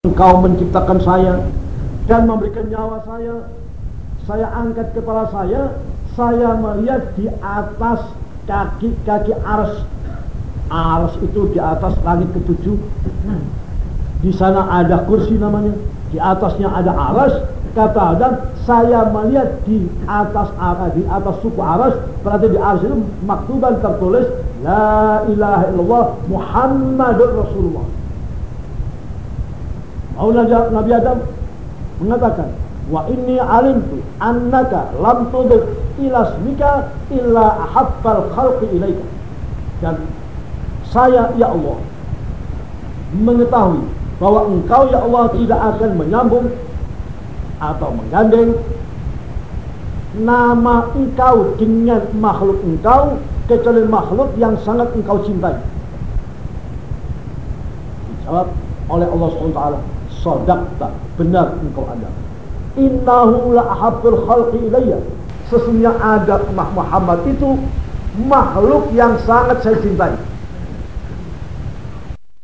Engkau menciptakan saya dan memberikan nyawa saya. Saya angkat kepala saya, saya melihat di atas kaki-kaki ars. Ars itu di atas langit ketujuh. Di sana ada kursi namanya. Di atasnya ada aras. Kata Adam, saya melihat di atas aras, di atas suku aras, berarti di aras itu maktuban tertulis La ilaha illallah Muhammadur Rasulullah. Allah Nabi Adam mengatakan, "Wa inni alimtu annaka lam tudif ila ismika illa ahabbal khalqi ilaika." Dan saya ya Allah mengetahui bahwa engkau ya Allah tidak akan menyambung atau menggandeng nama engkau dengan makhluk engkau kecuali makhluk yang sangat engkau cintai. Dijawab oleh Allah SWT Sadaqta, benar engkau ada. Innahu la ahabbul khalqi ilayya. Sesungguhnya ada Muhammad itu makhluk yang sangat saya cintai.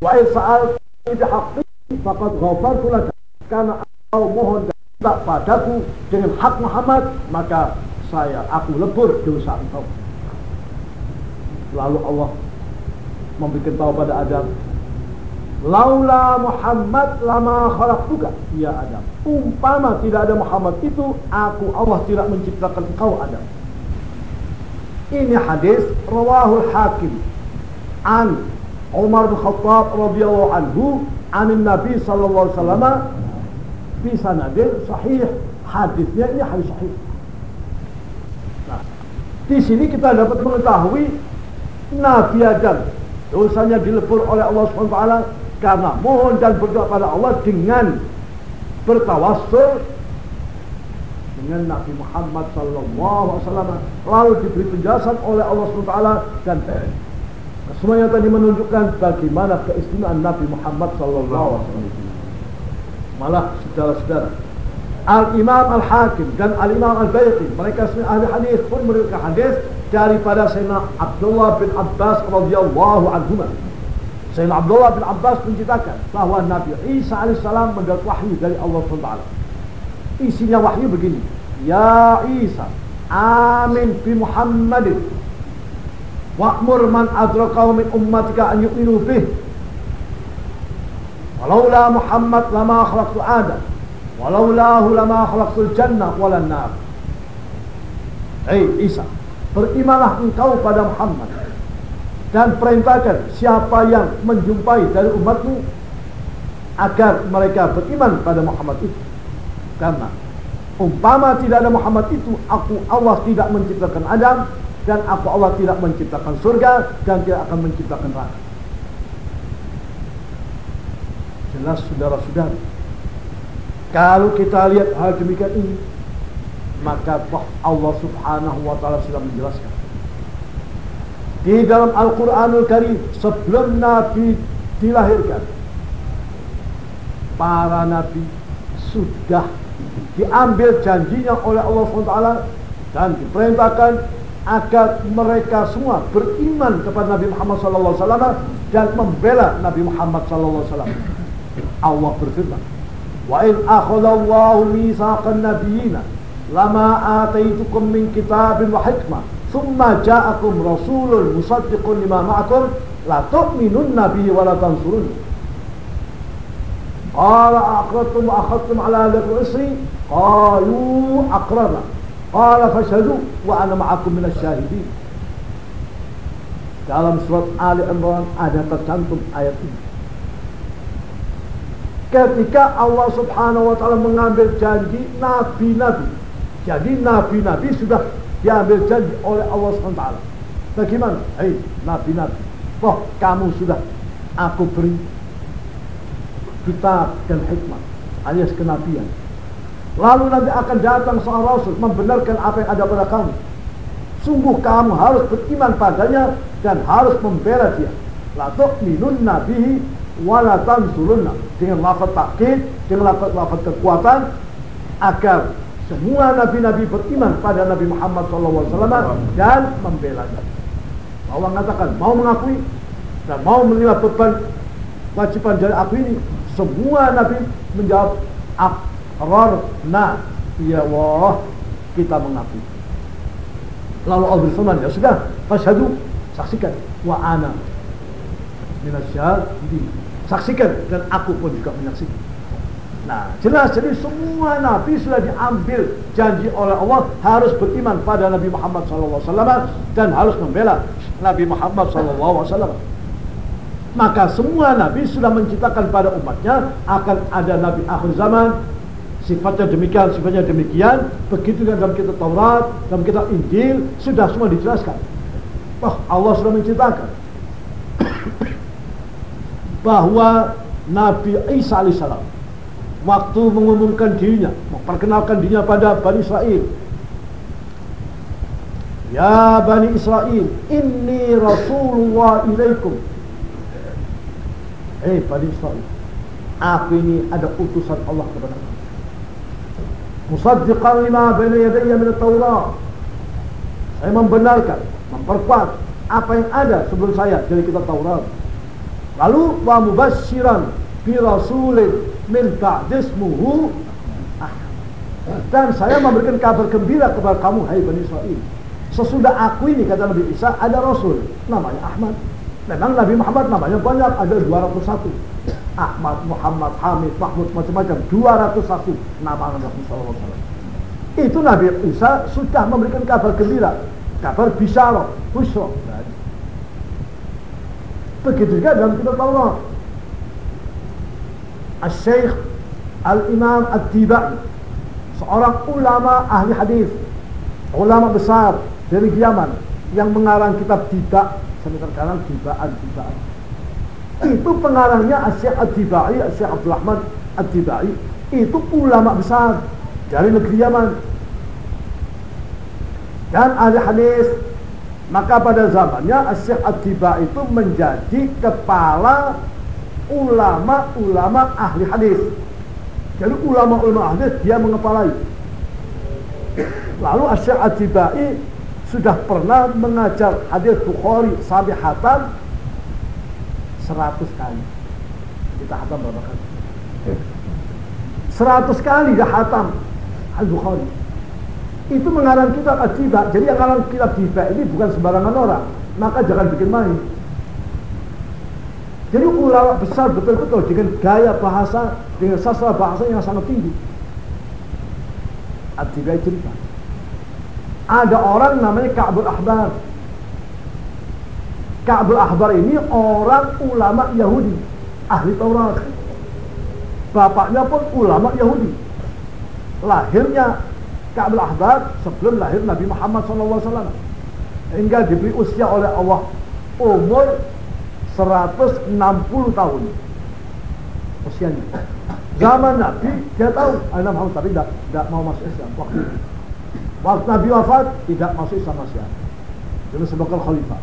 Wa in sa'altu bihaqqi faqad ghafartu laka. Karena engkau mohon tak padaku dengan hak Muhammad, maka saya aku lebur dosa engkau. Lalu Allah memberikan tahu pada Adam, Laula Muhammad lama khalaqtuka ya Adam. Umpama tidak ada Muhammad itu, aku Allah tidak menciptakan engkau Adam. Ini hadis rawahul Hakim an Umar bin Khattab radhiyallahu anhu an Nabi sallallahu alaihi wasallam fi sanadin sahih. Hadisnya ini hadis sahih. Nah, di sini kita dapat mengetahui Nabi Adam dosanya dilebur oleh Allah SWT karena mohon dan berdoa pada Allah dengan bertawassul dengan Nabi Muhammad wasallam. Lalu diberi penjelasan oleh Allah SWT dan semuanya tadi menunjukkan bagaimana keistimewaan Nabi Muhammad wasallam. Malah saudara-saudara Al-Imam Al-Hakim dan Al-Imam Al-Bayqi mereka semua ahli hadis pun meriwayatkan hadis daripada Sayyidina Abdullah bin Abbas radhiyallahu anhu Sayyidina Abdullah bin Abbas menceritakan bahwa Nabi Isa alaihissalam mendapat wahyu dari Allah SWT. Isinya wahyu begini. Ya Isa, amin bi Muhammadin. Wa'mur man adrakau min ummatika an yu'minu bih. Walaula Muhammad lama khalaqtu Adam. Walaulahu lama khalaqtul jannah wala nar. Hei Isa, berimanlah engkau pada Muhammad dan perintahkan siapa yang menjumpai dari umatmu agar mereka beriman pada Muhammad itu. Karena umpama tidak ada Muhammad itu aku Allah tidak menciptakan Adam dan aku Allah tidak menciptakan surga dan tidak akan menciptakan neraka. Jelas saudara-saudara kalau kita lihat hal demikian ini maka Allah subhanahu wa ta'ala sudah menjelaskan di dalam Al-Quranul Karim sebelum Nabi dilahirkan para Nabi sudah diambil janjinya oleh Allah SWT dan diperintahkan agar mereka semua beriman kepada Nabi Muhammad SAW dan membela Nabi Muhammad SAW. Allah berfirman, Wa in akhadallahu misaqan nabiyina lama ataitukum min kitabin wa hikmah summa ja'akum rasulun musaddiqun lima ma'akum la tu'minun nabihi wa la tansurun. Qala akratum wa akhattum ala lakum isri? Qalu akrana qala fashadu wa ana ma'akum minas syahidin. Dalam surat Ali Imran ada tercantum ayat ini. Ketika Allah subhanahu wa ta'ala mengambil janji nabi-nabi. Jadi nabi-nabi sudah diambil janji oleh Allah SWT. Bagaimana? Hei, nabi-nabi. Toh kamu sudah aku beri kitab dan hikmah alias kenabian. Lalu nanti akan datang seorang rasul membenarkan apa yang ada pada kamu. Sungguh kamu harus beriman padanya dan harus membela dia. La tu'minun nabihi wa la tansurunna. Dengan lafaz takkid, dengan lafaz kekuatan agar semua nabi-nabi beriman pada Nabi Muhammad SAW dan membela dia. Allah mengatakan mau mengakui dan mau menerima beban wajiban dari aku ini Semua Nabi menjawab Akrarna Ya Allah Kita mengaku Lalu Allah berfirman Ya sudah Fashadu Saksikan. Wa ana Minasyahidin Saksikan Dan aku pun juga menyaksikan Nah, jelas jadi semua nabi sudah diambil janji oleh Allah harus beriman pada Nabi Muhammad SAW dan harus membela Nabi Muhammad SAW. Maka semua nabi sudah menciptakan pada umatnya akan ada nabi akhir zaman sifatnya demikian, sifatnya demikian. Begitu dalam kitab Taurat, dalam kitab Injil sudah semua dijelaskan. Wah, Allah sudah menciptakan bahwa Nabi Isa alaihissalam waktu mengumumkan dirinya, memperkenalkan dirinya pada Bani Israel. Ya Bani Israel, inni Rasulullah ilaikum. Eh Bani Israel, aku ini ada utusan Allah kepada kamu. Musaddiqan lima baina yadayya min at-Taurat. Saya membenarkan, memperkuat apa yang ada sebelum saya dari kitab Taurat. Lalu wa mubassyiran bi rasulin min ba'dismuhu dan saya memberikan kabar gembira kepada kamu hai Bani Israel. Sesudah aku ini kata Nabi Isa ada Rasul namanya Ahmad. Memang Nabi Muhammad namanya banyak ada 201 Ahmad, Muhammad, Hamid, Mahmud macam-macam 201 nama Nabi SAW itu Nabi Isa sudah memberikan kabar gembira kabar bisyarah, busra begitu juga dalam kitab Taurat Al-Syeikh Al-Imam Al-Tibai seorang ulama ahli hadis ulama besar dari Yaman yang mengarang kitab Tiba sampai terkenal Tibaan Tibaan itu pengarangnya Syekh Al-Tibai Syekh Abdul Rahman Al-Tibai. Itu ulama besar dari negeri Yaman. Dan ahli hadis maka pada zamannya Syekh Al-Tibai itu menjadi kepala ulama-ulama ahli hadis. Jadi ulama-ulama hadis dia mengepalai. Lalu Asyik Atibai sudah pernah mengajar hadis Bukhari sampai hatam 100 kali. Kita hatam berapa kali? 100 kali dah hatam hadis Bukhari. Itu mengarang kitab Atiba. Jadi yang mengarang kitab Atiba ini bukan sembarangan orang. Maka jangan bikin main. Jadi ulama besar betul-betul dengan gaya bahasa, dengan sastra bahasa yang sangat tinggi. Atibai cerita. Ada orang namanya Ka'bul Ahbar. Ka'bul Ahbar ini orang ulama Yahudi, ahli Taurat. Bapaknya pun ulama Yahudi. Lahirnya Ka'bul Ahbar sebelum lahir Nabi Muhammad SAW. Hingga diberi usia oleh Allah umur 160 tahun usianya. Zaman Nabi dia tahu Nabi Muhammad tapi tidak tidak mau masuk Islam waktu itu. Waktu Nabi wafat tidak masuk Islam masih ada. Jadi sebagai khalifah.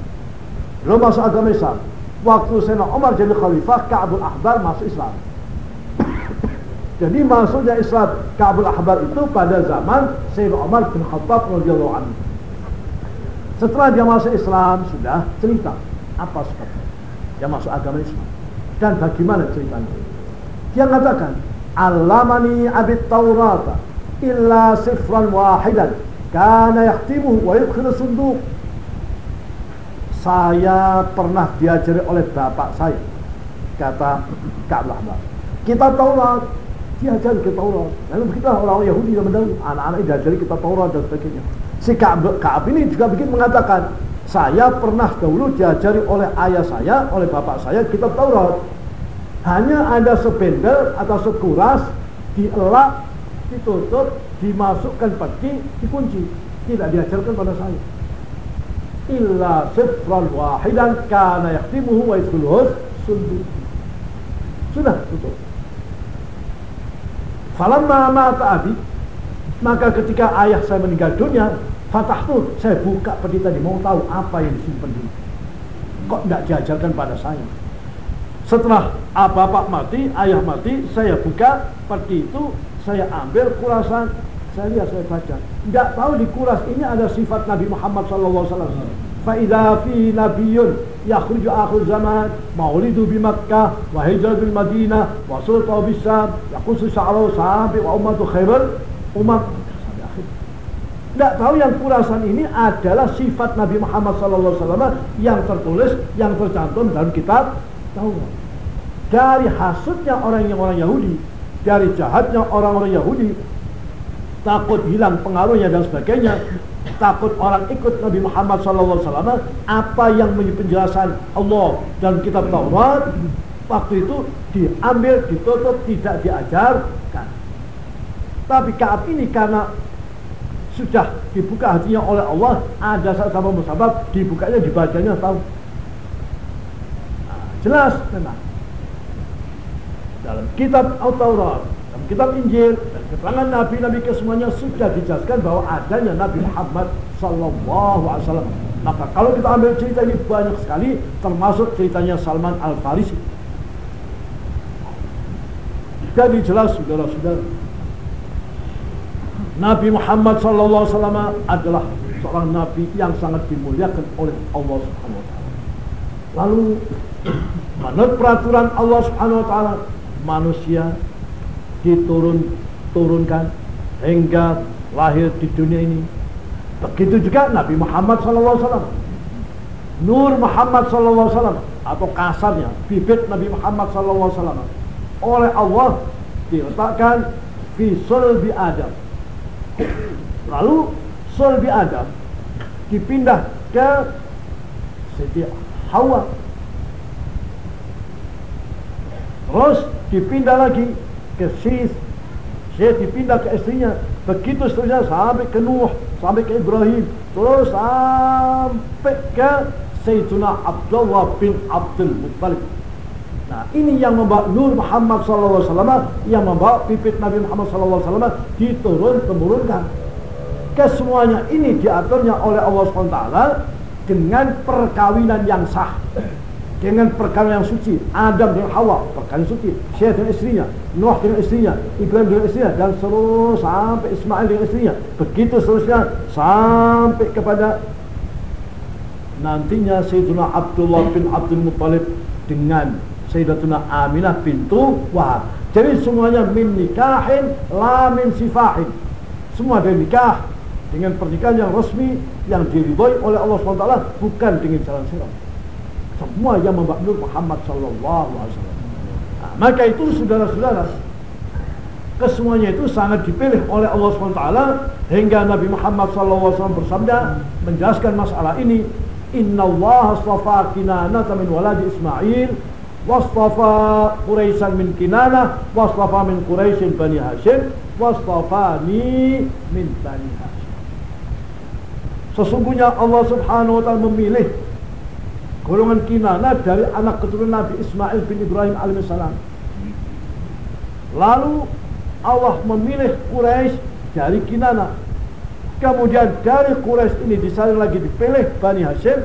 Belum masuk agama Islam. Waktu Sayyidina Umar jadi khalifah, Ka'bul Ahbar masuk Islam. Jadi masuknya Islam Ka'bul Ahbar itu pada zaman Sayyidina Umar bin Khattab radhiyallahu anhu. Setelah dia masuk Islam sudah cerita apa sebabnya yang masuk agama Islam. Dan bagaimana ceritanya? Dia mengatakan, Alamani abid Taurata illa sifran wahidan kana yaktimu wa yudkhilu sunduk. Saya pernah diajari oleh bapak saya, kata Ka'ab Ahmad. Kita Taurat, diajari kita Taurat. Lalu kita orang Yahudi yang mendahulu, anak-anak diajari kita Taurat dan sebagainya. Si Ka'ab ini juga bikin mengatakan, saya pernah dahulu diajari oleh ayah saya, oleh bapak saya kitab Taurat. Hanya ada sebendel atau sekuras, dielak, ditutup, dimasukkan peti, dikunci. Tidak diajarkan pada saya. Illa sifran wahidan kana yaktimuhu wa yadkhuluhu sundu. Sudah tutup. Falamma mata abi, maka ketika ayah saya meninggal dunia, Fatah tuh saya buka peti tadi mau tahu apa yang disimpan di kok tidak diajarkan pada saya? Setelah bapak mati ayah mati saya buka peti itu saya ambil kurasan saya lihat saya baca. Tidak tahu di kuras ini ada sifat Nabi Muhammad SAW Fa'idha fi nabiyun yakhruju akhir zaman maulidu bi Makkah wa hijrah bil Madinah wa sultan bis wa ummatu umat tidak tahu yang kurasan ini adalah sifat Nabi Muhammad SAW yang tertulis, yang tercantum dalam kitab Taurat. Dari hasutnya orang yang orang Yahudi, dari jahatnya orang-orang Yahudi, takut hilang pengaruhnya dan sebagainya, takut orang ikut Nabi Muhammad SAW apa yang menjadi penjelasan Allah dan kitab Taurat waktu itu diambil ditutup tidak diajarkan tapi Kaab ini karena sudah dibuka hatinya oleh Allah ada sama musabab dibukanya dibacanya tahu nah, jelas memang dalam kitab Al-Taurat dalam kitab Injil dan keterangan Nabi-Nabi kesemuanya sudah dijelaskan bahwa adanya Nabi Muhammad Sallallahu Alaihi Wasallam. Maka kalau kita ambil cerita ini banyak sekali, termasuk ceritanya Salman Al Farisi. Jadi jelas saudara-saudara, Nabi Muhammad Wasallam adalah seorang Nabi yang sangat dimuliakan oleh Allah Subhanahu Wa Taala. Lalu menurut peraturan Allah Subhanahu Wa Taala, manusia diturun turunkan hingga lahir di dunia ini. Begitu juga Nabi Muhammad SAW. Nur Muhammad SAW atau kasarnya bibit Nabi Muhammad SAW oleh Allah diletakkan di sulbi Adam. Lalu sulbi Adam dipindah ke Siti Hawa. Terus dipindah lagi ke Sis saya dipindah ke istrinya. Begitu seterusnya sampai ke Nuh sampai ke Ibrahim. Terus sampai ke Sayyidina Abdullah bin Abdul Muttalib nah ini yang membawa Nur Muhammad SAW yang membawa pipit Nabi Muhammad SAW diturun temurunkan. Kesemuanya ini diaturnya oleh Allah SWT dengan perkawinan yang sah dengan perkara yang suci. Adam dengan Hawa perkara yang suci. Syekh dengan istrinya Nuh dengan istrinya Ibrahim dengan istrinya dan seluruh sampai Ismail dengan istrinya. Begitu seterusnya sampai kepada nantinya Sayyidina Abdullah bin Abdul Muttalib dengan Sayyidatuna Aminah bintu Wahab. Jadi semuanya min nikahin la min sifahin. Semua dari nikah dengan pernikahan yang resmi yang diridhoi oleh Allah SWT bukan dengan jalan sirat semua yang membawa Nur Muhammad Sallallahu Alaihi Wasallam. Nah, maka itu saudara-saudara, kesemuanya itu sangat dipilih oleh Allah SWT hingga Nabi Muhammad SAW bersabda menjelaskan masalah ini Inna Allah astafa kinana min waladi Ismail wastafa Quraisyan min kinana wastafa min Quraisyin bani Hashim wastafani min bani Hashim sesungguhnya Allah subhanahu wa ta'ala memilih golongan Kinana dari anak keturunan Nabi Ismail bin Ibrahim alaihissalam. Lalu Allah memilih Quraisy dari Kinana. Kemudian dari Quraisy ini disaling lagi dipilih Bani Hashim,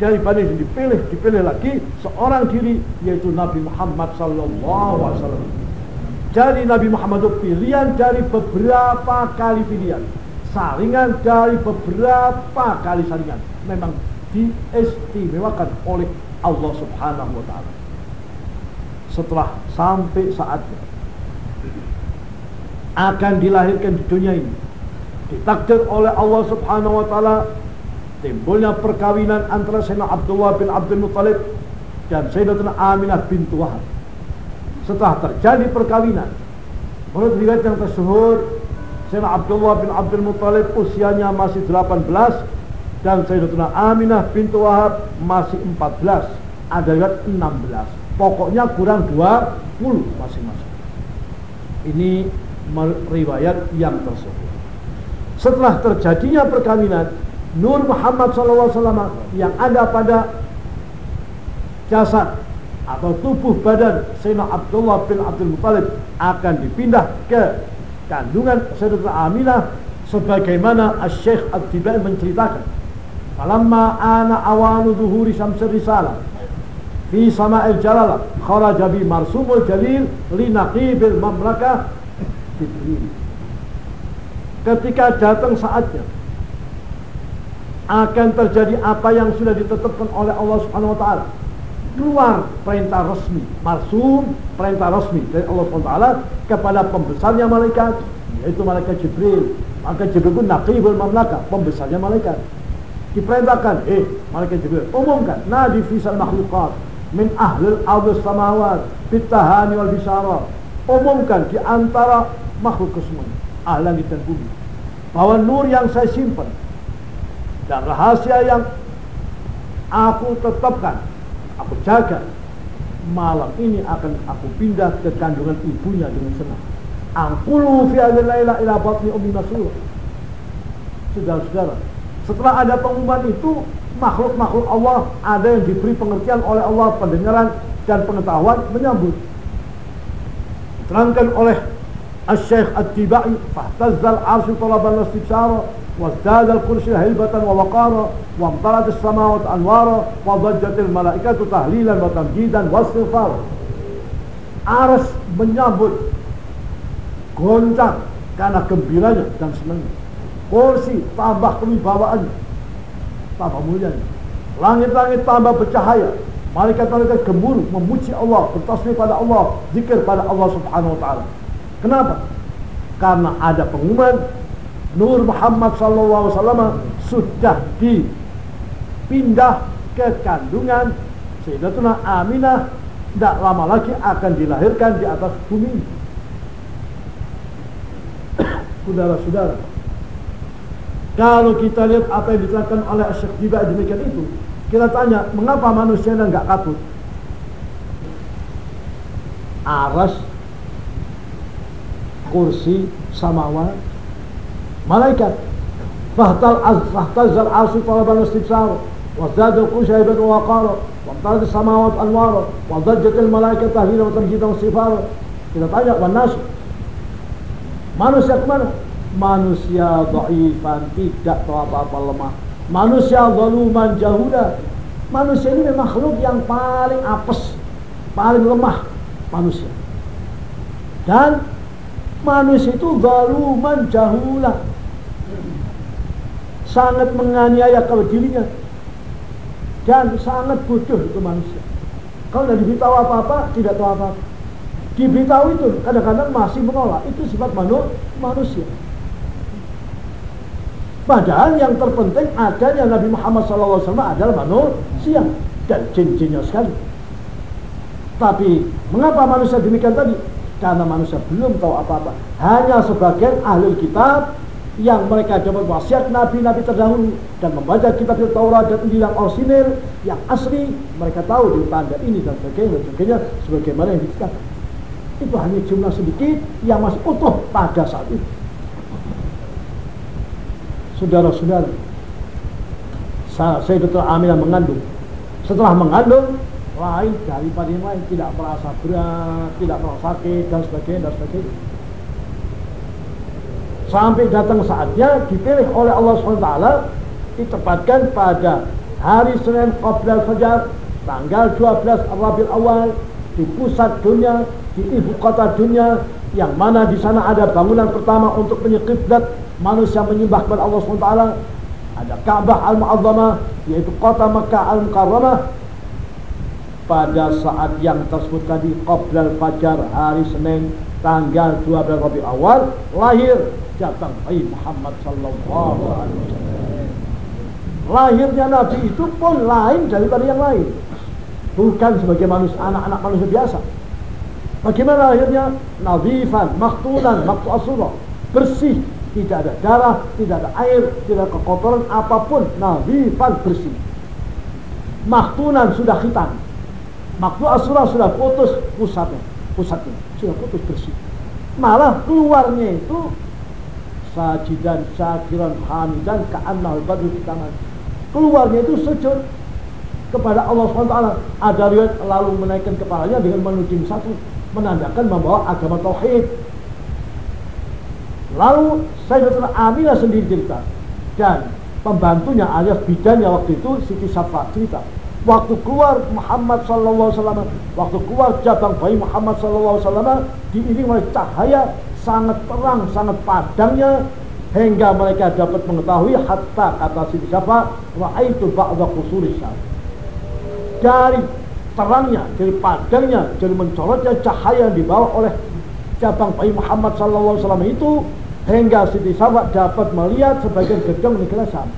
dari Hashim dipilih, dipilih lagi seorang diri yaitu Nabi Muhammad wasallam. Jadi Nabi Muhammad itu pilihan dari beberapa kali pilihan. Saringan dari beberapa kali saringan. Memang diistimewakan oleh Allah Subhanahu wa taala. Setelah sampai saatnya akan dilahirkan di dunia ini ditakdir oleh Allah Subhanahu wa taala timbulnya perkawinan antara Sayyidina Abdullah bin Abdul Muttalib dan Sayyidatina Aminah bintu Wahab. Setelah terjadi perkawinan, menurut riwayat yang tersyhur Sayyidina Abdullah bin Abdul Muttalib usianya masih 18 dan Sayyidatuna Aminah bintu Wahab masih 14 ada yang 16 pokoknya kurang 20 masing-masing. Ini riwayat yang tersebut setelah terjadinya perkawinan Nur Muhammad SAW yang ada pada jasad atau tubuh badan Sayyidina Abdullah bin Abdul Muttalib akan dipindah ke kandungan Sayyidatuna Aminah sebagaimana Syekh Ad-Dibai menceritakan. Falamma ana awanu zuhuri syamsir risalah fi sama'il jalala kharaja bi marsumul jalil li naqibil mamlakah Ketika datang saatnya akan terjadi apa yang sudah ditetapkan oleh Allah Subhanahu wa taala. Keluar perintah resmi, marsum perintah resmi dari Allah Subhanahu wa taala kepada pembesarnya malaikat yaitu malaikat Jibril. Maka Jibril pun naqibul mamlaka, pembesarnya malaikat. Diperintahkan, eh malaikat Jibril, umumkan nadi fisal makhlukat min ahlil ardh samawat bitahani wal bisyara. Umumkan di antara makhluk semuanya, ahlan di bumi. Bahwa nur yang saya simpan dan rahasia yang aku tetapkan, aku jaga malam ini akan aku pindah ke kandungan ibunya dengan senang. Angkulu fi layla ila batni ummi Mas'ud. Saudara-saudara, setelah ada pengumuman itu, makhluk-makhluk Allah ada yang diberi pengertian oleh Allah, pendengaran dan pengetahuan menyambut. Diterangkan oleh Al-Syeikh At-Tibai, fahtazzal arsy talaban istibsyara وازداد الكرسي هيبة ووقارا وامطرت السماوات أنوارا وضجت الملائكة تهليلا وتمجيدا واستغفارا Aras menyambut goncang karena gembiranya dan senangnya. Kursi tambah kewibawaannya, tambah mulianya. Langit-langit tambah bercahaya. Malaikat-malaikat gemuruh memuji Allah, bertasbih pada Allah, zikir pada Allah Subhanahu wa taala. Kenapa? Karena ada pengumuman Nur Muhammad wasallam sudah dipindah ke kandungan Sayyidatuna Aminah tidak lama lagi akan dilahirkan di atas bumi saudara-saudara. Kalau kita lihat apa yang diterangkan oleh Syekh Jiba demikian itu, kita tanya, mengapa manusia nggak katut? Aras, kursi, samawat, malaikat. Fahtal az, fahtazal arsu talaban istibsar, وازداد القوش هيبة ووقارا وامتلت السماوات أنوارا وضجت الملائكة تهليلا وتمجيدا واستغفارا kita tanya wanas Manusia kemana? Manusia dhaifan, tidak tahu apa-apa lemah. Manusia zaluman jahuda. Manusia ini memang makhluk yang paling apes, paling lemah manusia. Dan manusia itu zaluman jahula. Sangat menganiaya kalau dirinya. Dan sangat bodoh itu manusia. Kalau tidak diberitahu apa-apa, tidak tahu apa-apa diberitahu itu kadang-kadang masih menolak itu sifat manu, manusia padahal yang terpenting adanya Nabi Muhammad SAW adalah manusia dan cincinnya sekali tapi mengapa manusia demikian tadi karena manusia belum tahu apa-apa hanya sebagian ahli kitab yang mereka dapat wasiat nabi-nabi terdahulu dan membaca kitab Taurat dan Injil yang orisinil, yang asli, mereka tahu di tanda ini dan sebagainya, dan sebagainya sebagaimana yang dikatakan itu hanya jumlah sedikit yang masih utuh pada saat itu. Saudara-saudara, saya betul Aminah mengandung. Setelah mengandung, lain daripada yang lain tidak merasa berat, tidak merasa sakit dan sebagainya dan sebagainya. Sampai datang saatnya dipilih oleh Allah SWT ditempatkan pada hari Senin Qabla Fajar tanggal 12 Rabiul Awal di pusat dunia di ibu kota dunia yang mana di sana ada bangunan pertama untuk penyekiblat manusia menyembah kepada Allah SWT ada Ka'bah Al-Mu'azzamah yaitu kota Makkah Al-Mukarramah pada saat yang tersebut tadi Qoblal Fajar hari Senin tanggal 12 Rabi awal lahir datang Nabi Muhammad sallallahu alaihi wasallam lahirnya Nabi itu pun lain daripada yang lain bukan sebagai manusia anak-anak manusia biasa Bagaimana akhirnya? Nazifan, maktulan, maktu asura. Bersih, tidak ada darah, tidak ada air, tidak ada kekotoran apa pun. Nazifan, bersih. Maktunan sudah hitam. Maktu asura sudah putus pusatnya. Pusatnya sudah putus bersih. Malah keluarnya itu sajidan, syakiran, hamidan, ka'annal badru tangan. Keluarnya itu sujud kepada Allah SWT. Ada riwayat lalu menaikkan kepalanya dengan menuding satu menandakan membawa agama tauhid. Lalu Sayyidatuna Aminah sendiri cerita dan pembantunya alias bidannya waktu itu Siti Safa cerita waktu keluar Muhammad sallallahu alaihi wasallam waktu keluar jabang bayi Muhammad sallallahu alaihi wasallam diiringi oleh cahaya sangat terang sangat padangnya hingga mereka dapat mengetahui hatta kata Siti Syafa itu ba'da qusuris dari terangnya, dari padangnya, dari mencorotnya cahaya yang dibawa oleh cabang bayi Muhammad SAW itu hingga Siti Syafa dapat melihat sebagian gedung negara Syam.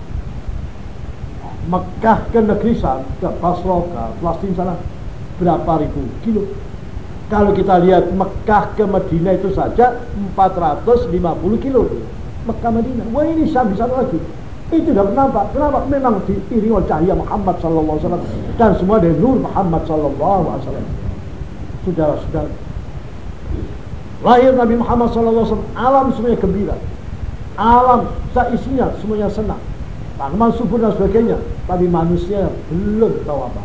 Mekah ke negeri Syam, ke Basra, ke Palestina sana berapa ribu kilo. Kalau kita lihat Mekah ke Madinah itu saja 450 kilo. Mekah Madinah. Wah ini Syam di sana lagi. Itu tidak nampak. Kenapa? Memang diiringi oleh cahaya Muhammad Sallallahu Alaihi Wasallam dan semua dari nur Muhammad Sallallahu Alaihi Wasallam. Saudara-saudara, lahir Nabi Muhammad Sallallahu Alaihi Wasallam, alam semuanya gembira, alam seisinya semuanya senang, tanaman subur dan sebagainya. Tapi manusia belum tahu apa.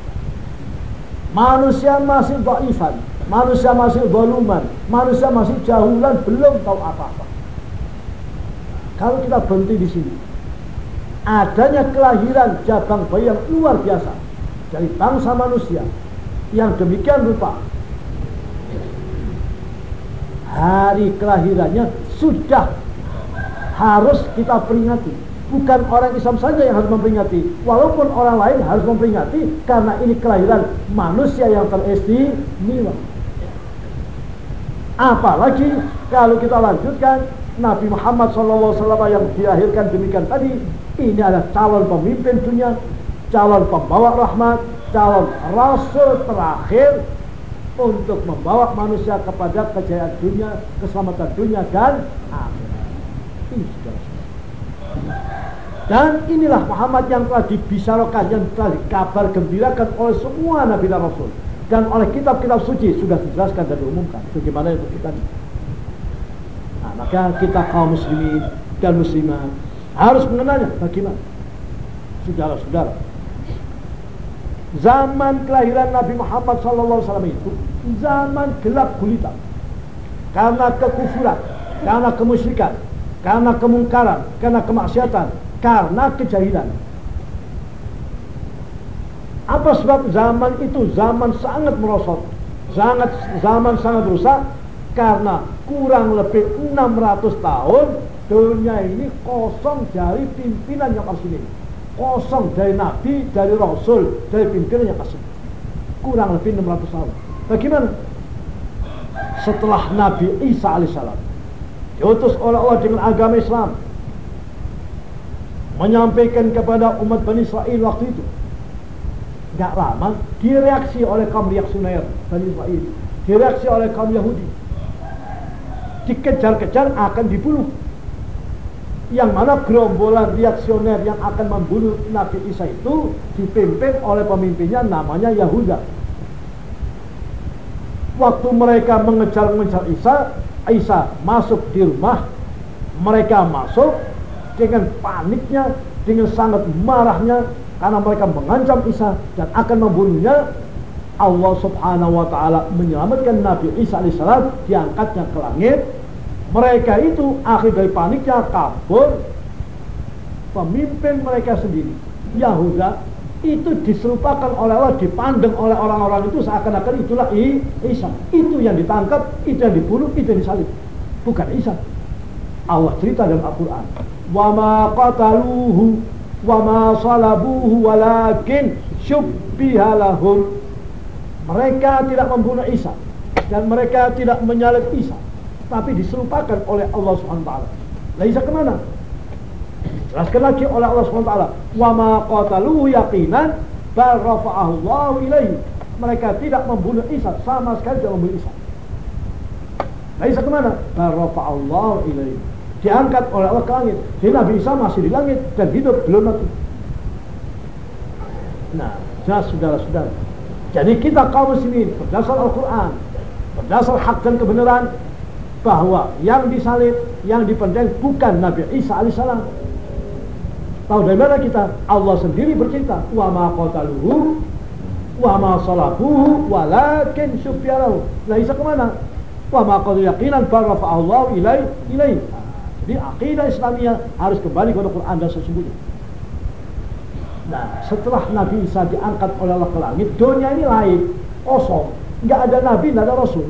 Manusia masih dhaifan, Manusia masih voluman, manusia masih jahulan, belum tahu apa-apa. Kalau kita berhenti di sini, adanya kelahiran jabang bayi yang luar biasa dari bangsa manusia yang demikian rupa. Hari kelahirannya sudah harus kita peringati bukan orang Islam saja yang harus memperingati walaupun orang lain harus memperingati karena ini kelahiran manusia yang teristimewa Apalagi kalau kita lanjutkan Nabi Muhammad SAW yang dilahirkan demikian tadi ini adalah calon pemimpin dunia, calon pembawa rahmat, calon rasul terakhir untuk membawa manusia kepada kejayaan dunia, keselamatan dunia dan akhirat. Ini sudah dan inilah Muhammad yang telah dibisarakan, yang telah dikabar gembirakan oleh semua Nabi dan Rasul. Dan oleh kitab-kitab suci sudah dijelaskan dan diumumkan. Bagaimana itu kita? Nah, maka kita kaum muslimin dan muslimat harus mengenalnya. Bagaimana? Saudara-saudara zaman kelahiran Nabi Muhammad SAW itu zaman gelap gulita. Karena kekufuran karena kemusyrikan karena kemungkaran karena kemaksiatan karena kejahilan apa sebab zaman itu zaman sangat merosot, sangat zaman sangat rusak karena kurang lebih 600 tahun dunia ini kosong dari pimpinan yang asli. Kosong dari nabi, dari rasul, dari pimpinan yang asli. Kurang lebih 600 tahun. Bagaimana? Setelah Nabi Isa alaihissalam diutus oleh Allah dengan agama Islam menyampaikan kepada umat Bani Israel waktu itu. Gak lama direaksi oleh kaum Sunair Bani Israel. Direaksi oleh kaum Yahudi. Dikejar-kejar akan dibunuh. Yang mana gerombolan reaksioner yang akan membunuh Nabi Isa itu dipimpin oleh pemimpinnya namanya Yahuda. Waktu mereka mengejar-ngejar Isa Isa masuk di rumah. Mereka masuk dengan paniknya dengan sangat marahnya karena mereka mengancam Isa dan akan membunuhnya Allah subhanahu wa ta'ala menyelamatkan Nabi Isa alaihissalam diangkatnya ke langit. Mereka itu akhir dari paniknya kabur. Pemimpin mereka sendiri Yahuda itu diserupakan oleh Allah dipandang oleh orang-orang itu seakan-akan itulah Isa. Itu yang ditangkap itu yang dibunuh itu yang disalib. Bukan Isa. Allah cerita dalam Al-Quran wa ma qataluhu wa ma salabuhu walakin syubbiha lahum mereka tidak membunuh Isa dan mereka tidak menyalib Isa tapi diserupakan oleh Allah SWT lah Isa ke mana? jelaskan lagi oleh Allah SWT wa ma qataluhu yaqinan bal rafa'ahu Allah ilaihi mereka tidak membunuh Isa sama sekali tidak membunuh Isa. Lah Isa ke mana? bal rafa'ahu Allah ilaihi diangkat oleh Allah ke langit. Jadi Nabi Isa masih di langit dan hidup belum mati. Nah, jelas saudara-saudara. Jadi kita kaum muslimin berdasar Al-Quran, berdasar hak dan kebenaran bahwa yang disalib, yang dipendeng bukan Nabi Isa alaihissalam. Tahu dari mana kita? Allah sendiri bercerita, wa ma qataluhu wa ma salabuhu walakin syufyalahu. Nah Isa ke mana? Wa ma qadu yaqinan Allah ilai ilai. Jadi akidah Islamiyah harus kembali kepada Quran dan sesungguhnya. Nah, setelah Nabi Isa diangkat oleh Allah ke langit, dunia ini lain, kosong, nggak ada Nabi, nggak ada Rasul.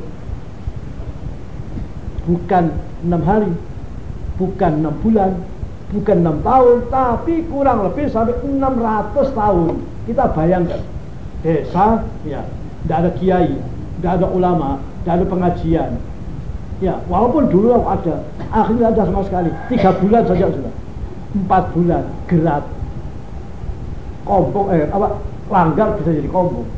Bukan enam hari, bukan enam bulan, bukan enam tahun, tapi kurang lebih sampai 600 tahun. Kita bayangkan, desa, ya, tidak ada kiai, tidak ada ulama, tidak ada pengajian. Ya, walaupun dulu ada, akhirnya ada sama sekali. Tiga bulan saja sudah, empat bulan, gerak, kompong, eh, apa, langgar bisa jadi kompong.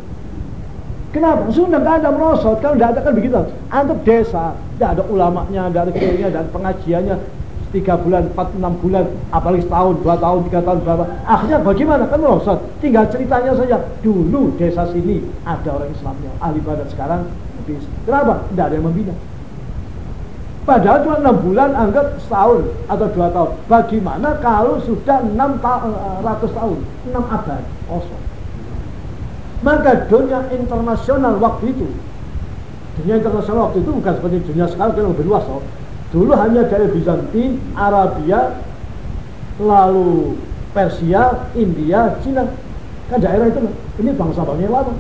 Kenapa? Sudah tidak ada merosot, kalau tidak ada kan begitu. Antuk desa, tidak ada ulamanya, tidak ada kiainya, tidak ada pengajiannya, tiga bulan, empat, enam bulan, apalagi setahun, dua tahun, tiga tahun, berapa. Akhirnya bagaimana? Kan merosot. Tinggal ceritanya saja. Dulu desa sini ada orang Islamnya, ahli ibadat sekarang. Kenapa? Tidak ada yang membina. Padahal cuma enam bulan, anggap setahun atau dua tahun. Bagaimana kalau sudah enam ta eh, ratus tahun, enam abad, kosong. Maka dunia internasional waktu itu, dunia internasional waktu itu bukan seperti dunia sekarang yang lebih luas, oh. Dulu hanya dari Bizantin, Arabia, lalu Persia, India, Cina. Kan daerah itu ini bangsa-bangsa yang lama.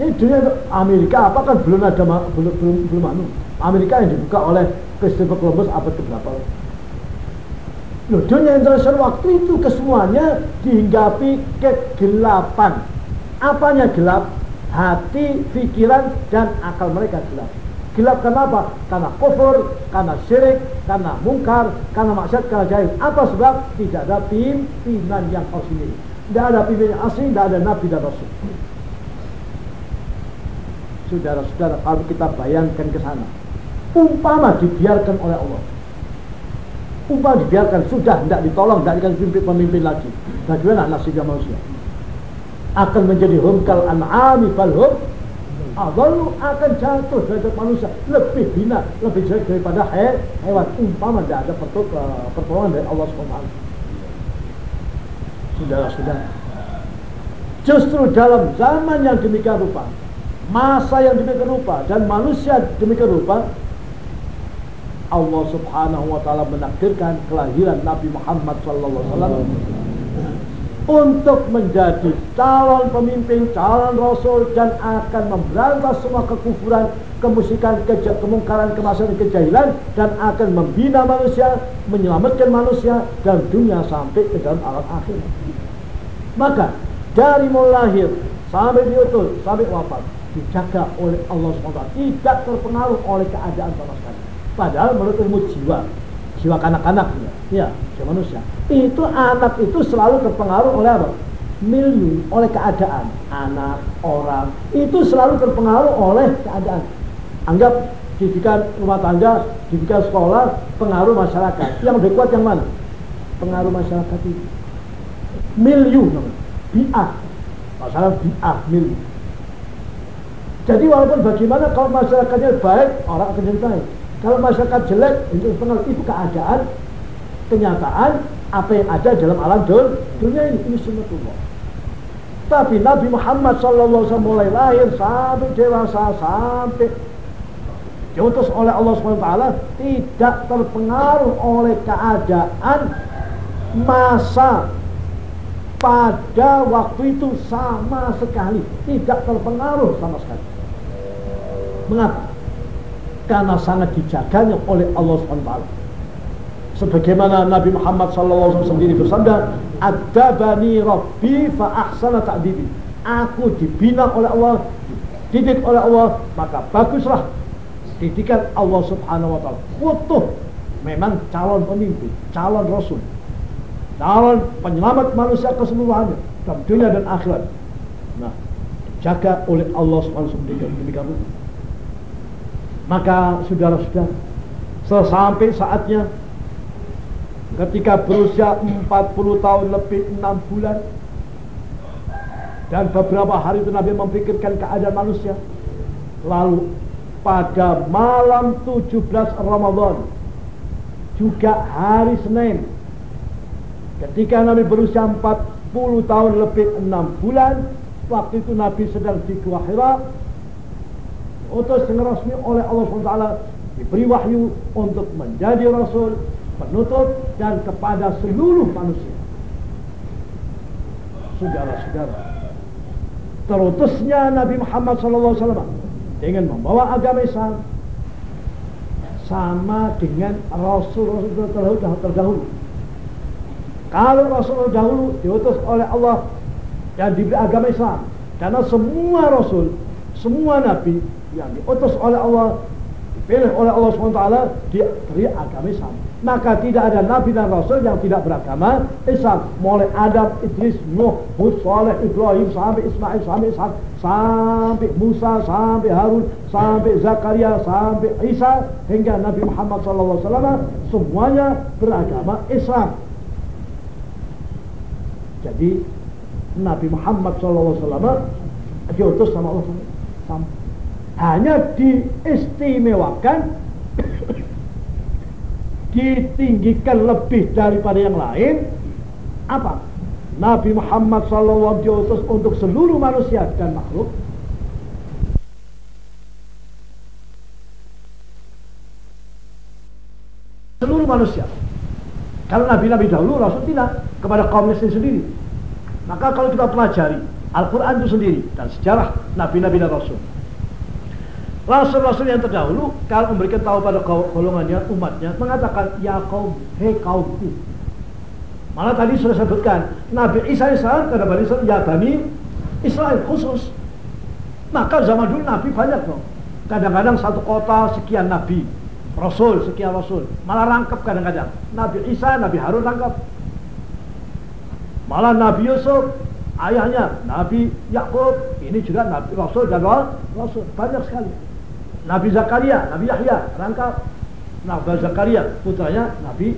Ini dunia Amerika apa kan belum ada belum belum belum anu. Amerika yang dibuka oleh Christopher Columbus abad ke-berapa? Loh, dunia internasional waktu itu kesemuanya dihinggapi kegelapan. Apanya gelap? Hati, pikiran, dan akal mereka gelap. Gelap kenapa? Karena kufur, karena syirik, karena mungkar, karena maksiat, karena jahil. Apa sebab? Tidak ada pimpinan yang asli. Tidak ada pimpinan asli, tidak ada nabi dan rasul. Saudara-saudara, kalau kita bayangkan ke sana, umpama dibiarkan oleh Allah, umpama dibiarkan sudah tidak ditolong, tidak dikasih pimpin pemimpin lagi. Bagaimana nasibnya manusia? Akan menjadi humkal an'ami falhum Adhalu akan jatuh derajat manusia lebih bina, lebih jelek daripada he, hewan. Umpama tidak ada eh, pertolongan dari Allah SWT. Saudara-saudara, justru dalam zaman yang demikian rupa, masa yang demikian rupa, dan manusia demikian rupa, Allah Subhanahu wa taala menakdirkan kelahiran Nabi Muhammad wasallam untuk menjadi calon pemimpin, calon rasul dan akan memberantas semua kekufuran, kemusikan, kemungkaran, kemasan, kejahilan dan akan membina manusia, menyelamatkan manusia dan dunia sampai ke dalam alam akhir. Maka dari mulai lahir sampai diutus sampai wafat dijaga oleh Allah SWT tidak terpengaruh oleh keadaan sama sekali. Padahal menurut ilmu jiwa jiwa kanak-kanak ya, jiwa manusia. Itu anak itu selalu terpengaruh oleh apa? Milieu, oleh keadaan. Anak, orang, itu selalu terpengaruh oleh keadaan. Anggap didikan rumah tangga, didikan sekolah, pengaruh masyarakat. Yang lebih kuat yang mana? Pengaruh masyarakat itu. Milieu, bi'ah. Masalah bi'ah, milieu. Jadi walaupun bagaimana kalau masyarakatnya baik, orang akan jadi baik. Kalau masyarakat jelek, itu itu keadaan, kenyataan, apa yang ada dalam alam dunia ini. Ini sunnatullah. Tapi Nabi Muhammad SAW mulai lahir sampai dewasa, sampai diutus oleh Allah SWT tidak terpengaruh oleh keadaan masa pada waktu itu sama sekali tidak terpengaruh sama sekali mengapa? karena sangat dijaganya oleh Allah SWT. Sebagaimana Nabi Muhammad SAW sendiri bersabda, Adabani Rabbi fa ahsana ta'dibi. Aku dibina oleh Allah, didik oleh Allah, maka baguslah didikan Allah Subhanahu wa taala. Utuh memang calon pemimpin, calon rasul, calon penyelamat manusia keseluruhannya dalam dunia dan akhirat. Nah, jaga oleh Allah Subhanahu wa taala demikian maka saudara-saudara, sesampai saatnya ketika berusia 40 tahun lebih 6 bulan dan beberapa hari itu Nabi memikirkan keadaan manusia. Lalu pada malam 17 Ramadan juga hari Senin ketika Nabi berusia 40 tahun lebih 6 bulan waktu itu Nabi sedang di Gua diutus dengan resmi oleh Allah SWT diberi wahyu untuk menjadi rasul penutup dan kepada seluruh manusia saudara-saudara terutusnya Nabi Muhammad SAW dengan membawa agama Islam sama dengan Rasul-Rasul terdahulu. Kalau Rasul dahulu diutus oleh Allah yang diberi agama Islam. Karena semua Rasul, semua Nabi yang diutus oleh Allah, dipilih oleh Allah SWT, dia beri agama Islam. Maka tidak ada Nabi dan Rasul yang tidak beragama Islam. Mulai Adam, Idris, Nuh, Hud, Saleh, Ibrahim, sampai Ismail, sampai Ishak, sampai Musa, sampai Harun, sampai Zakaria, sampai Isa, hingga Nabi Muhammad SAW, semuanya beragama Islam. Jadi Nabi Muhammad SAW diutus sama Allah SAW. Hanya diistimewakan ditinggikan lebih daripada yang lain. Apa? Nabi Muhammad SAW diutus untuk seluruh manusia dan makhluk. Seluruh manusia. Kalau Nabi-Nabi dahulu Rasul tidak kepada kaumnya sendiri. Maka kalau kita pelajari Al-Quran itu sendiri dan sejarah Nabi-Nabi dan Rasul Rasul-Rasul yang terdahulu kalau memberikan tahu pada golongannya, umatnya, mengatakan, Ya kaum, hei kaumku. Malah tadi sudah sebutkan, Nabi Isa AS kepada Bani Israel, Ya Bani Israel khusus. Maka zaman dulu Nabi banyak loh. Kadang-kadang satu kota sekian Nabi, Rasul sekian Rasul. Malah rangkap kadang-kadang. Nabi Isa, Nabi Harun rangkap. Malah Nabi Yusuf, ayahnya Nabi Yakub, ini juga Nabi Rasul dan Rasul. Banyak sekali. Nabi Zakaria, Nabi Yahya, rangkap. Nabi Zakaria, putranya Nabi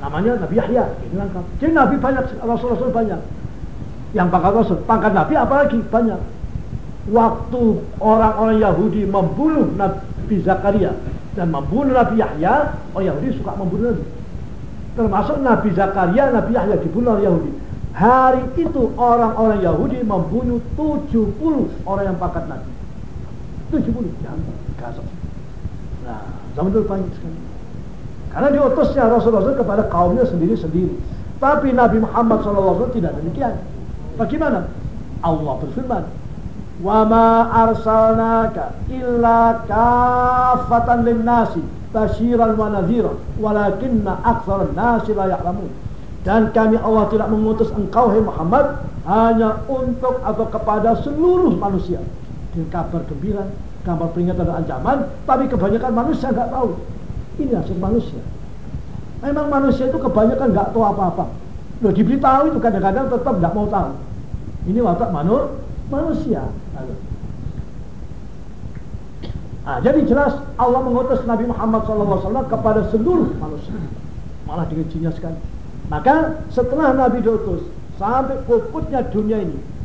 namanya Nabi Yahya, ini rangkap. Jadi Nabi banyak, Rasul-Rasul banyak. Yang pangkat Rasul, pangkat Nabi apalagi banyak. Waktu orang-orang Yahudi membunuh Nabi Zakaria dan membunuh Nabi Yahya, orang Yahudi suka membunuh Nabi. Termasuk Nabi Zakaria, Nabi Yahya dibunuh oleh Yahudi. Hari itu orang-orang Yahudi membunuh 70 orang yang pangkat Nabi. 70 jangan kasar. Nah, zaman dulu banyak sekali. Karena diutusnya Rasul-Rasul kepada kaumnya sendiri-sendiri. Tapi Nabi Muhammad SAW tidak demikian. Bagaimana? Allah berfirman, "Wa ma arsalnaka illa kafatan lin-nasi basyiran wa nadhira, walakinna aktsaran nasi la ya'lamun." Dan kami Allah tidak mengutus engkau hai Muhammad hanya untuk atau kepada seluruh manusia kabar gembira, kabar peringatan dan ancaman, tapi kebanyakan manusia nggak tahu. Ini hasil manusia. Memang manusia itu kebanyakan nggak tahu apa-apa. Loh, diberitahu itu kadang-kadang tetap nggak mau tahu. Ini watak manu, manusia. Nah, jadi jelas Allah mengutus Nabi Muhammad SAW kepada seluruh manusia. Malah dengan sekali. Maka setelah Nabi diutus sampai puputnya dunia ini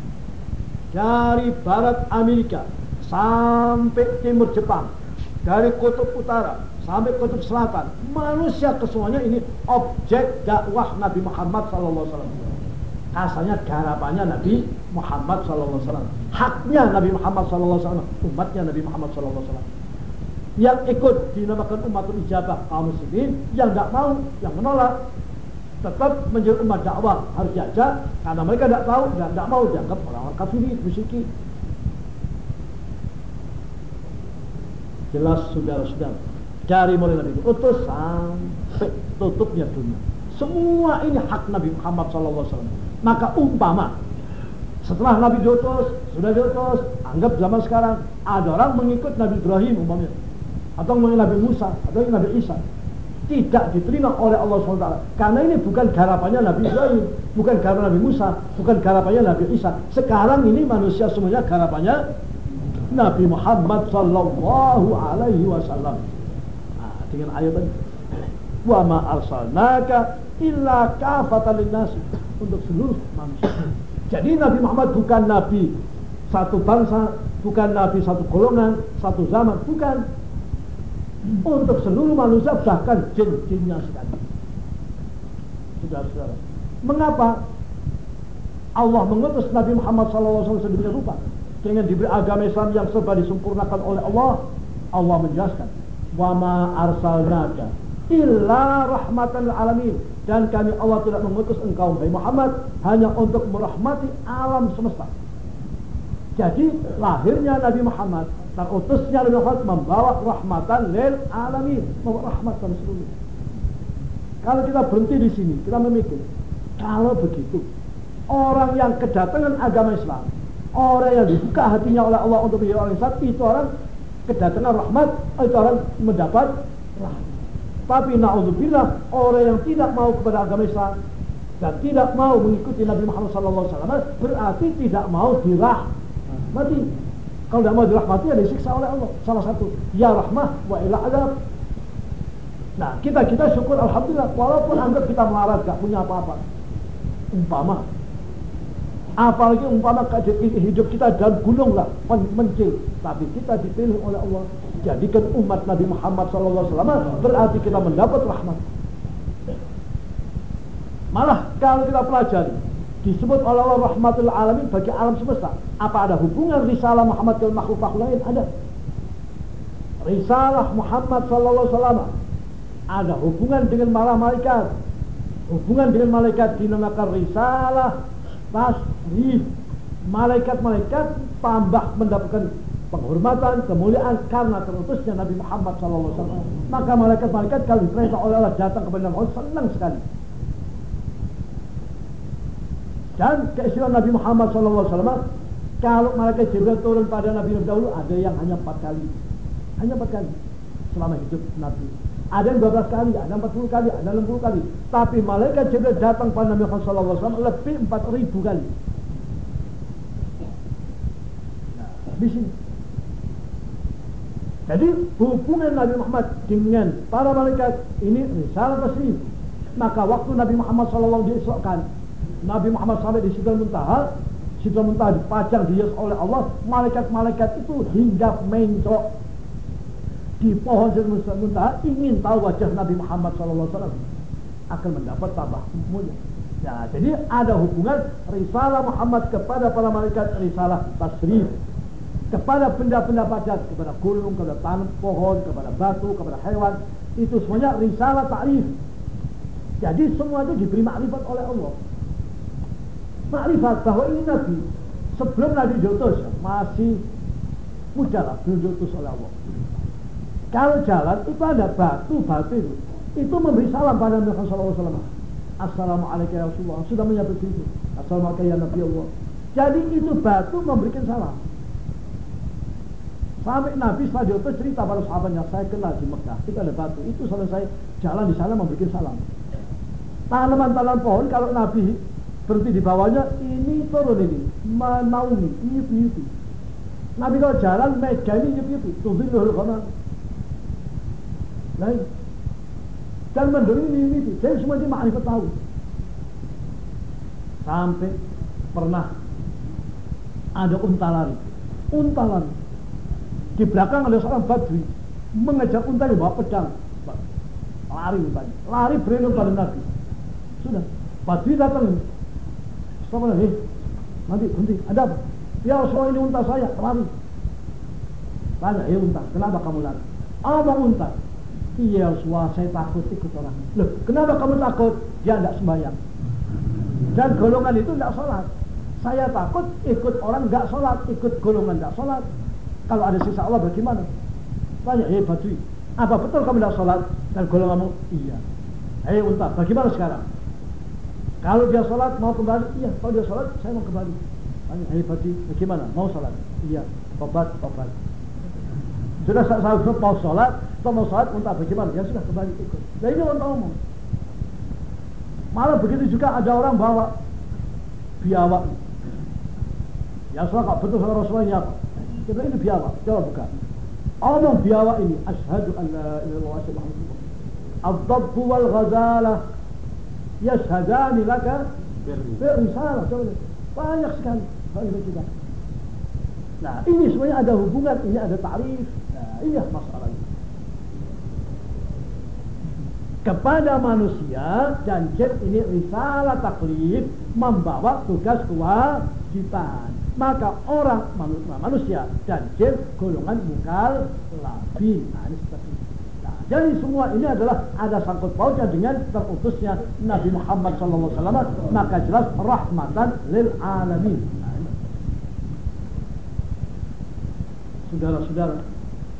dari barat Amerika sampai timur Jepang, dari kutub utara sampai kutub selatan, manusia kesemuanya ini objek dakwah Nabi Muhammad SAW. Asalnya garapannya Nabi Muhammad SAW. Haknya Nabi Muhammad SAW. Umatnya Nabi Muhammad SAW. Yang ikut dinamakan umatul ijabah kaum muslimin, yang tidak mau, yang menolak, tetap menjadi umat dakwah. Harus diajak. Karena mereka tidak tahu dan tidak mau dianggap orang-orang kafir musyrik jelas saudara-saudara. Dari mulai Nabi utus sampai tutupnya dunia. Semua ini hak Nabi Muhammad SAW maka umpama setelah Nabi diutus sudah diutus anggap zaman sekarang ada orang mengikut Nabi Ibrahim umpamanya. Atau mengikut Nabi Musa atau Nabi Isa tidak diterima oleh Allah SWT karena ini bukan garapannya Nabi Ibrahim bukan garapan Nabi Musa bukan garapannya Nabi Isa sekarang ini manusia semuanya garapannya Nabi Muhammad sallallahu alaihi wasallam. Nah, dengan ayat ini. Wa ma arsalnaka illa kafatan linnas untuk seluruh manusia. Jadi Nabi Muhammad bukan nabi satu bangsa, bukan nabi satu golongan, satu zaman, bukan. Untuk seluruh manusia bahkan jin-jinnya sekali. Saudara-saudara. Mengapa Allah mengutus Nabi Muhammad SAW sedemikian rupa? dengan diberi agama Islam yang serba disempurnakan oleh Allah Allah menjelaskan wa ma arsalnaka illa rahmatan alamin dan kami Allah tidak mengutus engkau hai Muhammad hanya untuk merahmati alam semesta jadi lahirnya Nabi Muhammad Terutusnya Nabi Muhammad membawa rahmatan lil alamin, membawa rahmat pada seluruh. Kalau kita berhenti di sini, kita memikir, kalau begitu, orang yang kedatangan agama Islam, orang yang dibuka hatinya oleh Allah untuk menjadi orang Islam, itu orang kedatangan rahmat, itu orang mendapat rahmat. Tapi na'udzubillah, orang yang tidak mau kepada agama Islam dan tidak mau mengikuti Nabi Muhammad SAW berarti tidak mau dirahmati. Kalau tidak mau dirahmati ya disiksa oleh Allah. Salah satu, ya rahmah wa ila adab. Nah, kita kita syukur alhamdulillah walaupun anggap kita melarat gak punya apa-apa. Umpama apalagi umpama hidup kita dalam gunung lah mencil tapi kita dipilih oleh Allah jadikan umat Nabi Muhammad SAW berarti kita mendapat rahmat malah kalau kita pelajari disebut oleh Allah rahmatul alamin bagi alam semesta. Apa ada hubungan risalah Muhammad ke makhluk makhluk lain? Ada. Risalah Muhammad SAW ada hubungan dengan malaikat. Hubungan dengan malaikat dinamakan risalah. Tasrif malaikat-malaikat tambah mendapatkan penghormatan, kemuliaan karena terutusnya Nabi Muhammad SAW. Maka malaikat-malaikat kalau diperintah oleh Allah datang kepada Muhammad senang sekali. Dan keistimewaan Nabi Muhammad SAW, kalau malaikat Jibril turun pada Nabi Nabi dahulu ada yang hanya empat kali, hanya empat kali selama hidup Nabi. Ada yang 12 kali, ada 40 kali, ada 60 kali. Tapi malaikat Jibril datang pada Nabi Muhammad SAW lebih 4000 kali. Nah, di sini. Jadi hubungan Nabi Muhammad dengan para malaikat ini risalah tasrif. Maka waktu Nabi Muhammad SAW diisokkan, Nabi Muhammad sampai di Sidratul Muntaha, Sidratul Muntaha dipajang dihias oleh Allah, malaikat-malaikat itu hingga mencok di pohon Sidratul Muntaha ingin tahu wajah Nabi Muhammad SAW akan mendapat tambah mulia. Ya, jadi ada hubungan risalah Muhammad kepada para malaikat risalah tasrif kepada benda-benda padat, kepada gunung, kepada tanah, pohon, kepada batu, kepada hewan, itu semuanya risalah ta'rif. Jadi semua itu diberi makrifat oleh Allah. Makrifat bahwa ini Nabi sebelum Nabi diutus masih muda lah belum diutus oleh Allah. Kalau jalan itu ada batu, batu itu. Memberi salam pada Nabi SAW. Assalamualaikum ya Rasulullah. Sudah menyebut itu. Assalamualaikum ya Nabi Allah. Jadi itu batu memberikan salam. Sampai Nabi setelah diutus cerita pada sahabatnya, saya kenal di Mekah, itu ada batu. Itu selesai jalan di sana memberikan salam. Tanaman-tanaman pohon kalau Nabi berhenti di bawahnya, ini turun ini, menaungi, beauty. Nabi kalau jalan, meja ini yupi-yupi, tuzilluhul ghamam. Lain. Dan mendorong ini, ini, Jadi semua ini makrifat tahu. Sampai pernah ada unta lari. Unta lari. Di belakang ada seorang badri mengejar unta yang bawa pedang. Lari untanya. Lari berlindung pada Nabi. Sudah. Badri datang. Stop lagi. Nanti berhenti. Ada apa? Ya Rasulullah ini unta saya. Lari. Tanya, ya unta, kenapa kamu lari? Apa unta? Iya Rasulullah, saya takut ikut orang. Loh, kenapa kamu takut? Dia tidak sembahyang. Dan golongan itu tidak sholat. Saya takut ikut orang tidak sholat, ikut golongan tidak sholat. Kalau ada sisa Allah bagaimana? Tanya, hei Badui, apa betul kamu tidak sholat? Dan golonganmu, iya. Hei unta, bagaimana sekarang? Kalau dia sholat mau kembali, iya. Kalau dia sholat, saya mau kembali. Tanya, hei Badui, bagaimana? Mau sholat? Iya. Tobat, tobat. Sudah saya mau sholat, atau mau sholat, unta bagaimana? Ya sudah kembali ikut. Nah ini unta ngomong. Malah begitu juga ada orang bawa biawak. Ya sholat kok betul sama Rasulullah ini apa? Kita ini biawak, jawab bukan. Omong biawak ini, ashadu an la ilaha wa sallallahu Al-Dabbu wal ghazalah yashhadani laka berisalah. Banyak sekali. Banyak juga. Nah, ini semuanya ada hubungan, ini ada tarif. Nah, ini masalahnya. Kepada manusia dan jin ini risalah taklif membawa tugas kewajiban. Maka orang manusia, manusia dan jin golongan mukal labin. Nah, ini seperti itu. Nah, jadi semua ini adalah ada sangkut pautnya dengan terutusnya Nabi Muhammad SAW. Maka jelas rahmatan lil alamin. saudara-saudara.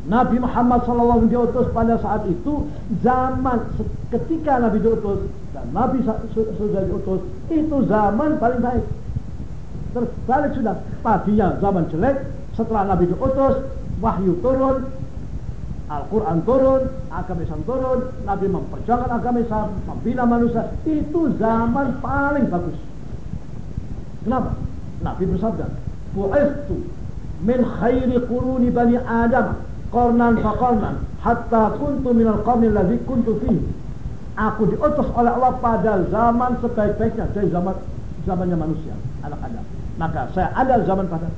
Nabi Muhammad SAW diutus pada saat itu zaman ketika Nabi diutus dan Nabi sudah diutus itu zaman paling baik. Terbalik sudah tadinya zaman jelek setelah Nabi diutus wahyu turun Al-Quran turun, agama Islam turun, Nabi memperjuangkan agama Islam, membina manusia, itu zaman paling bagus. Kenapa? Nabi bersabda, Bu'istu min khairi quruni bani Adam qarnan fa qarnan hatta kuntu minal qarni alladhi kuntu fihi. Aku diutus oleh Allah pada zaman sebaik-baiknya dari zaman zamannya manusia, anak Adam. Maka saya ada zaman pada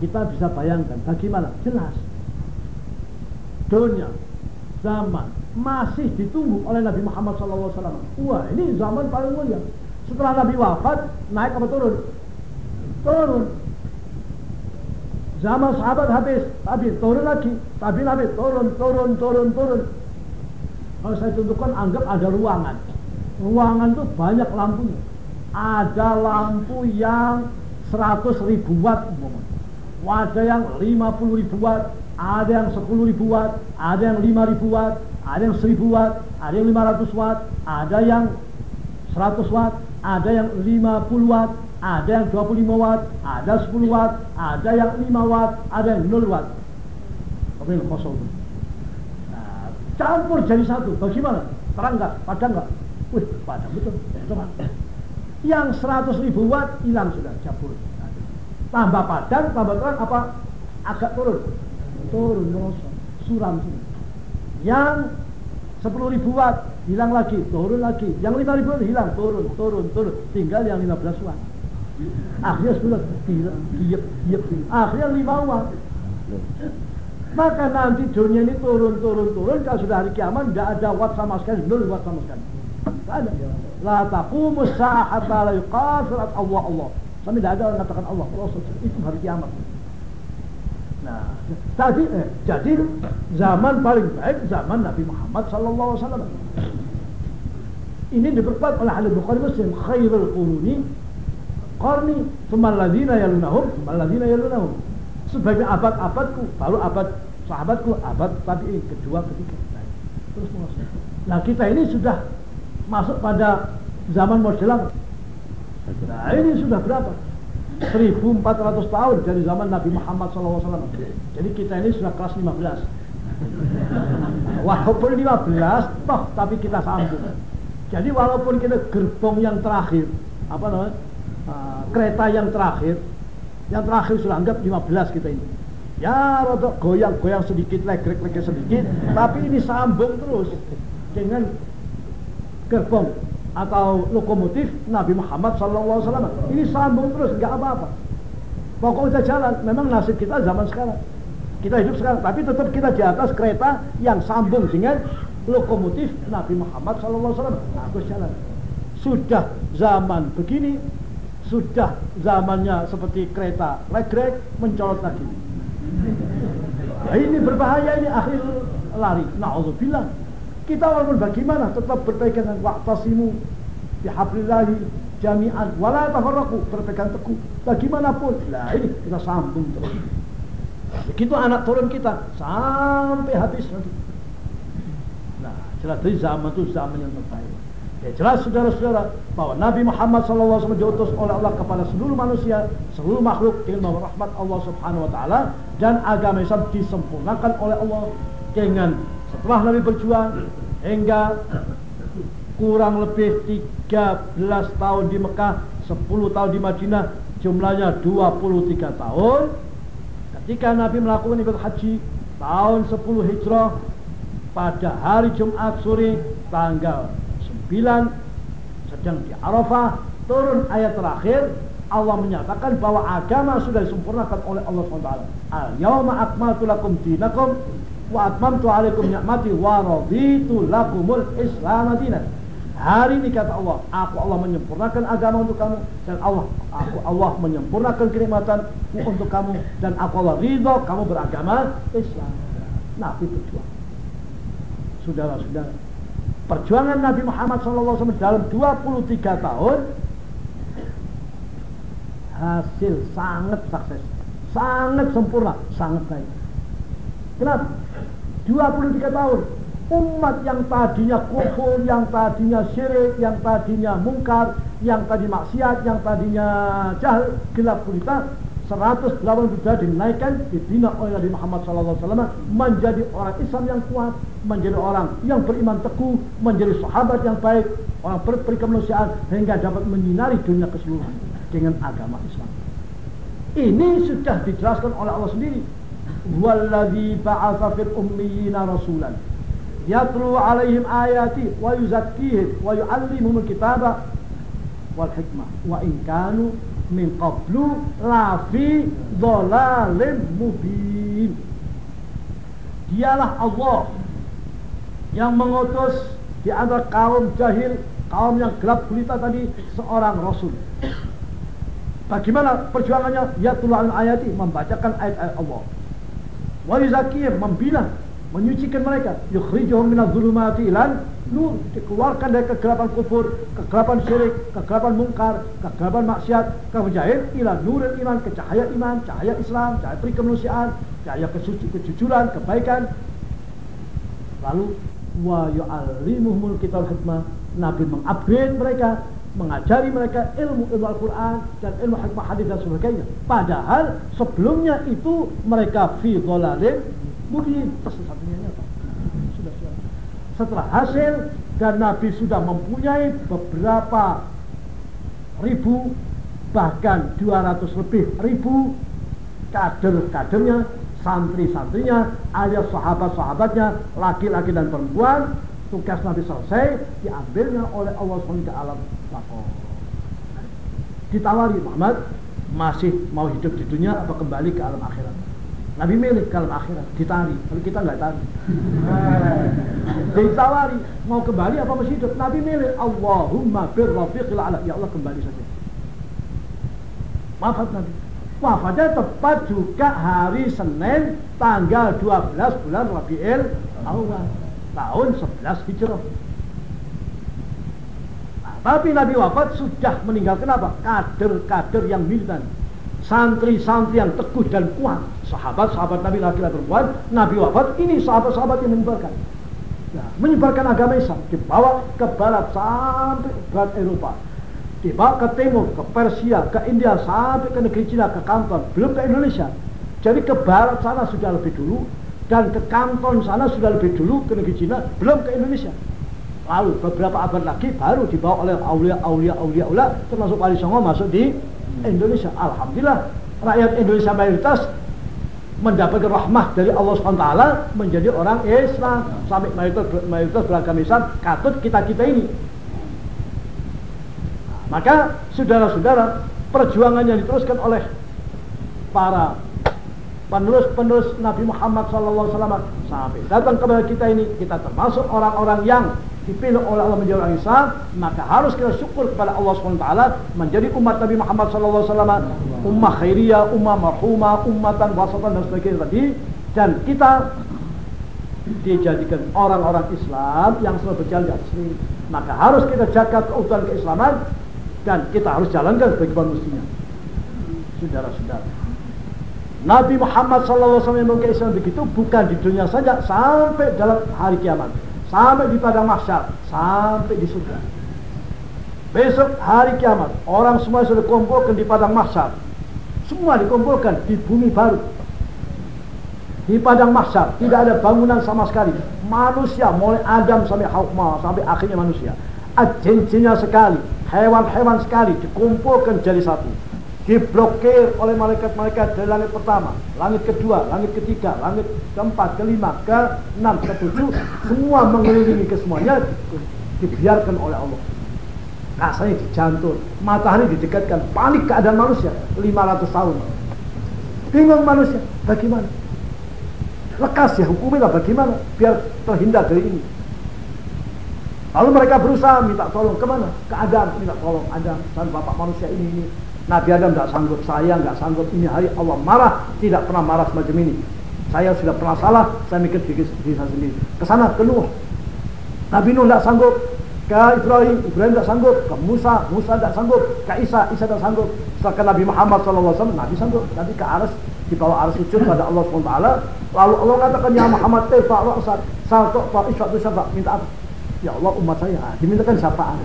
kita bisa bayangkan bagaimana jelas dunia zaman masih ditunggu oleh Nabi Muhammad SAW. Wah ini zaman paling mulia. Setelah Nabi wafat naik apa turun? Turun. Zaman sahabat habis, habis turun lagi, tapi Nabi turun, turun, turun, turun. Kalau saya tunjukkan anggap ada ruangan. Ruangan itu banyak lampunya. Ada lampu yang 100 ribu watt, ada yang 50 ribu watt, ada yang 10 ribu watt, ada yang 5 ribu watt, ada yang 1000 watt, ada yang 500 watt, ada yang 100 watt, ada yang 50 watt, ada yang 25 watt, ada 10 watt, ada yang 5 watt, ada yang 0 watt. Tapi kosong. Nah, campur jadi satu. Bagaimana? Terang nggak? Padang nggak? Wih, padang betul. Ya, coba. Yang 100 ribu watt hilang sudah campur. Tambah padang, tambah terang apa? Agak turun turun merosot suram semua yang 10 ribu watt hilang lagi turun lagi. Yang 5 ribu hilang turun turun turun. Tinggal yang 15 watt akhirnya 10 diep diep akhirnya 5 watt maka nanti dunia ini turun turun turun. Kalau sudah hari kiamat tidak ada watt sama sekali nol watt sama sekali. Ada. La taqumus sa'ata la yuqafirat Allah Allah. Sampai tidak ada orang mengatakan Allah. Allah itu hari kiamat Nah, tadi eh, jadi zaman paling baik zaman Nabi Muhammad sallallahu alaihi wasallam. Ini diperkuat oleh ahli Bukhari Muslim khairul quruni qarni thumma alladziina yalunahum thumma alladziina yalunahum. Sebagai abad-abadku, baru abad sahabatku, abad tabi'in kedua, ketiga. Nah, terus masuk. Nah, kita ini sudah masuk pada zaman modern. Nah, ini sudah berapa? 1400 tahun dari zaman Nabi Muhammad SAW. Jadi kita ini sudah kelas 15. Walaupun 15, toh tapi kita sambung. Jadi walaupun kita gerbong yang terakhir, apa namanya, uh, kereta yang terakhir, yang terakhir sudah anggap 15 kita ini. Ya rada goyang-goyang sedikit, legrek-legrek sedikit, tapi ini sambung terus dengan gerbong atau lokomotif Nabi Muhammad SAW. Ini sambung terus, nggak apa-apa. Pokoknya kita jalan, memang nasib kita zaman sekarang. Kita hidup sekarang, tapi tetap kita di atas kereta yang sambung dengan lokomotif Nabi Muhammad SAW. Nah, terus jalan. Sudah zaman begini, sudah zamannya seperti kereta legrek mencolot lagi. Nah, ini berbahaya ini akhir lari. Nauzubillah. Kita walaupun bagaimana tetap berpegang waqtasimu bihablillahi jami'an wala tafarraqu berpegang teguh bagaimanapun. Lah ini kita sambung terus. Begitu anak turun kita sampai habis nanti. Nah, jelas dari zaman itu zaman yang terbaik. Ya jelas saudara-saudara bahwa Nabi Muhammad SAW diutus oleh Allah kepada seluruh manusia, seluruh makhluk dengan rahmat Allah Subhanahu Wa Taala dan agama Islam disempurnakan oleh Allah dengan setelah Nabi berjuang hingga kurang lebih 13 tahun di Mekah, 10 tahun di Madinah, jumlahnya 23 tahun. Ketika Nabi melakukan ibadah haji tahun 10 Hijrah pada hari Jumat sore tanggal 9 sedang di Arafah turun ayat terakhir Allah menyatakan bahwa agama sudah disempurnakan oleh Allah SWT. Al-yawma akmaltu lakum dinakum wa atmamtu alaikum ni'mati wa raditu lakumul Islam dinan. Hari ini kata Allah, aku Allah menyempurnakan agama untuk kamu dan Allah aku Allah menyempurnakan kenikmatan untuk kamu dan aku Allah ridho kamu beragama Islam. Nabi berjuang. Saudara-saudara, perjuangan Nabi Muhammad SAW dalam 23 tahun hasil sangat sukses. sangat sempurna, sangat baik. Kenapa? 23 tahun umat yang tadinya kufur, yang tadinya syirik, yang tadinya mungkar, yang tadi maksiat, yang tadinya jahil, gelap gulita, 180 derajat dinaikkan, dibina oleh Nabi Muhammad SAW menjadi orang Islam yang kuat, menjadi orang yang beriman teguh, menjadi sahabat yang baik, orang berperi kemanusiaan hingga dapat menyinari dunia keseluruhan dengan agama Islam. Ini sudah dijelaskan oleh Allah sendiri. Fil ummiyina rasulan yatlu alaihim ayati wa yuzakkihim wa alkitaba wal hikmah wa in kanu min qablu la fi dhalalim mubin dialah Allah yang mengutus di antara kaum jahil kaum yang gelap gulita tadi seorang rasul. Bagaimana perjuangannya? Yatlu ayati membacakan ayat-ayat Allah wa yuzakkihim membina menyucikan mereka. Yukhrijuhum minadh dhulumati ilan nur. Dikeluarkan dari kegelapan kufur kegelapan syirik kegelapan mungkar kegelapan maksiat. Kegelapan ila nur iman ke cahaya iman cahaya Islam cahaya peri kemanusiaan cahaya kesuci kejujuran kebaikan. Lalu wa yu'allimuhumul kitab hikmah. Nabi mengupgrade mereka mengajari mereka ilmu ilmu Al-Quran dan ilmu hikmah hadis dan sebagainya padahal sebelumnya itu mereka fi dhalalin mungkin tersesatnya nyata. Sudah siap. Setelah hasil dan Nabi sudah mempunyai beberapa ribu bahkan 200 lebih ribu kader-kadernya, santri-santrinya, alias sahabat-sahabatnya, laki-laki dan perempuan, tugas Nabi selesai, diambilnya oleh Allah SWT lapor. Ditawari Muhammad, masih mau hidup di dunia atau kembali ke alam akhirat? Nabi milih kalau akhirat ditari, kalau kita nggak tari. Ditawari mau kembali apa masih hidup? Nabi milih Allahumma birrafiqil ala. Ya Allah kembali saja. Wafat Nabi. Wafatnya tepat juga hari Senin tanggal 12 bulan Rabiul Awal tahun 11 Hijrah. Tapi Nabi wafat sudah meninggal kenapa? Kader-kader yang militan. Santri-santri yang teguh dan kuat. Sahabat-sahabat Nabi laki-laki perempuan. Nabi wafat ini sahabat-sahabat yang menyebarkan. Ya, menyebarkan agama Islam. Dibawa ke barat sampai barat Eropa. Dibawa ke timur ke Persia ke India sampai ke negeri Cina ke Kanton belum ke Indonesia. Jadi ke barat sana sudah lebih dulu dan ke Kanton sana sudah lebih dulu ke negeri Cina belum ke Indonesia lalu beberapa abad lagi baru dibawa oleh aulia-aulia aulia termasuk Wali Songo masuk di Indonesia. Alhamdulillah rakyat Indonesia mayoritas mendapatkan rahmah dari Allah SWT menjadi orang Islam sampai mayoritas, mayoritas beragama Islam katut kita-kita ini maka saudara-saudara perjuangan yang diteruskan oleh para penerus-penerus Nabi Muhammad SAW sampai datang kepada kita ini kita termasuk orang-orang yang dipilih oleh Allah menjadi orang Islam, maka harus kita syukur kepada Allah SWT menjadi umat Nabi Muhammad SAW, ummah khairiyah, ummah marhumah, ummatan wasatan dan sebagainya tadi, dan kita dijadikan orang-orang Islam yang selalu berjalan di ini. Maka harus kita jaga keutuhan keislaman dan kita harus jalankan sebagaimana mestinya. Saudara-saudara. Nabi Muhammad SAW yang membawa Islam begitu bukan di dunia saja sampai dalam hari kiamat sampai di padang mahsyar, sampai di surga. Besok hari kiamat, orang semua sudah dikumpulkan di padang mahsyar. Semua dikumpulkan di bumi baru. Di padang mahsyar tidak ada bangunan sama sekali. Manusia mulai Adam sampai Hawa sampai akhirnya manusia. Ajenjinya sekali, hewan-hewan sekali dikumpulkan jadi satu diblokir oleh malaikat-malaikat dari langit pertama, langit kedua, langit ketiga, langit keempat, kelima, ke enam, ke tujuh, semua mengelilingi ke semuanya dibiarkan oleh Allah. Rasanya dijantur, matahari didekatkan, panik keadaan manusia 500 tahun. Bingung manusia, bagaimana? Lekas ya hukumnya bagaimana biar terhindar dari ini. Lalu mereka berusaha minta tolong ke mana? Ke minta tolong Adam dan bapak manusia ini ini Nabi Adam tidak sanggup, saya nggak sanggup. Ini hari Allah marah, tidak pernah marah semacam ini. Saya sudah pernah salah, saya mikir diri, diri saya sendiri. Ke sana, ke. Nabi Nuh tidak sanggup. Ke Ibrahim, Ibrahim tidak sanggup. Ke Musa, Musa tidak sanggup. Ke Isa, Isa tidak sanggup. Setelah Nabi Muhammad SAW, Nabi sanggup. Nabi ke Aras, di bawah arus sujud pada Allah SWT lalu Allah katakan ya Muhammad tefa ra'sat salto fa isyatu syafa minta apa ya Allah umat saya dimintakan syafaat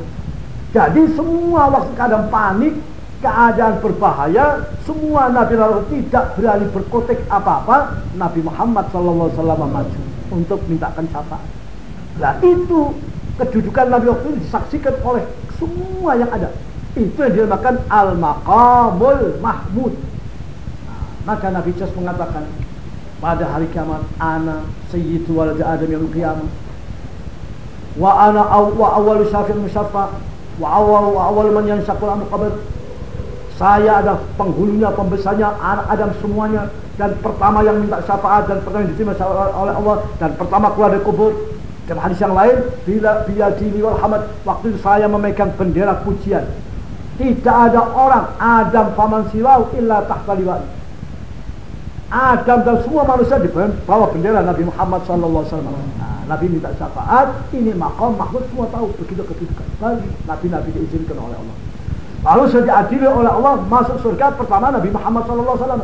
jadi semua waktu keadaan panik keadaan berbahaya semua Nabi lalu tidak berani berkotek apa-apa Nabi Muhammad SAW maju untuk mintakan syafaat. Nah itu kedudukan Nabi waktu itu disaksikan oleh semua yang ada. Itu yang dinamakan al-maqamul mahmud. Nah, maka Nabi Jas mengatakan pada hari kiamat ana sayyidu walad adam yang kiamat wa ana aw, wa awal syafir musyafa wa awal wa awal man yansyaqul amr qabr saya ada penghulunya, pembesarnya, anak Adam semuanya dan pertama yang minta syafaat dan pertama yang diterima oleh Allah dan pertama keluar dari kubur dalam hadis yang lain, bila biyadini wal hamad, waktu itu saya memegang bendera pujian. Tidak ada orang Adam faman silau illa tahta liwani. Adam dan semua manusia di bawah bendera Nabi Muhammad wasallam. Nah, Nabi minta syafaat, ini makom Mahmud semua tahu begitu kedudukan. Nabi-nabi diizinkan oleh Allah. Lalu sudah diadili oleh Allah masuk surga pertama Nabi Muhammad sallallahu alaihi wasallam.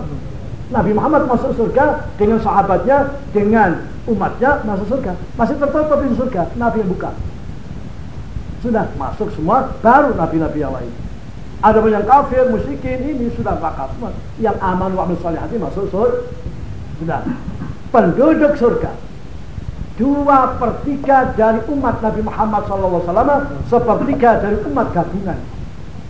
Nabi Muhammad masuk surga dengan sahabatnya, dengan umatnya masuk surga. Masih tertutup pintu surga, Nabi yang buka. Sudah masuk semua, baru Nabi-Nabi yang lain. Ada yang kafir, musyrikin, ini sudah bakal semua. Yang aman wa hati masuk surga. Sudah. Penduduk surga. Dua per tiga dari umat Nabi Muhammad SAW, sepertiga dari umat gabungan.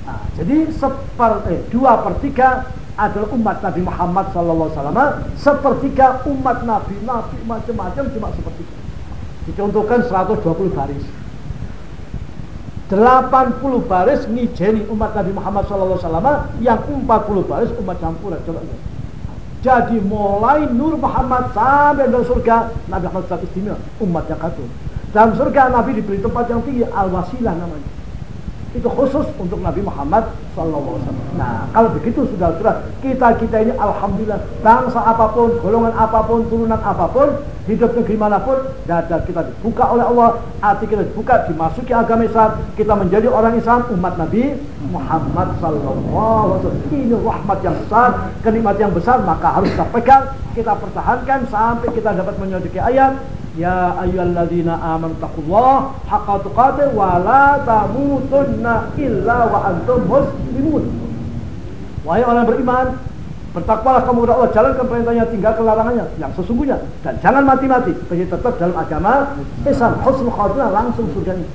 Nah, jadi seper, eh, dua per tiga adalah umat Nabi Muhammad SAW sepertiga umat Nabi Nabi macam-macam cuma seperti itu dicontohkan 120 baris. 80 baris ngijeni umat Nabi Muhammad SAW yang 40 baris umat campuran coba lihat jadi mulai Nur Muhammad sampai dalam surga Nabi Muhammad SAW istimewa umat yang dalam surga Nabi diberi tempat yang tinggi Al-Wasilah namanya itu khusus untuk Nabi Muhammad SAW. Nah, kalau begitu sudah sudah kita kita ini alhamdulillah bangsa apa pun, golongan apa pun, turunan apa pun, hidup negeri mana pun, dada kita dibuka oleh Allah, hati kita dibuka, dimasuki agama Islam, kita menjadi orang Islam, umat Nabi Muhammad SAW. Ini rahmat yang besar, kenikmat yang besar, maka harus kita pegang, kita pertahankan sampai kita dapat menyelidiki ayat Ya ayyuhalladzina amanu taqullaha haqqa tuqatih wa la tamutunna illa wa antum muslimun. Wahai orang beriman, bertakwalah kamu kepada Allah, jalankan perintahnya, tinggalkan larangannya yang sesungguhnya dan jangan mati-mati, tapi tetap dalam agama Islam. Husnul khatimah langsung surganya.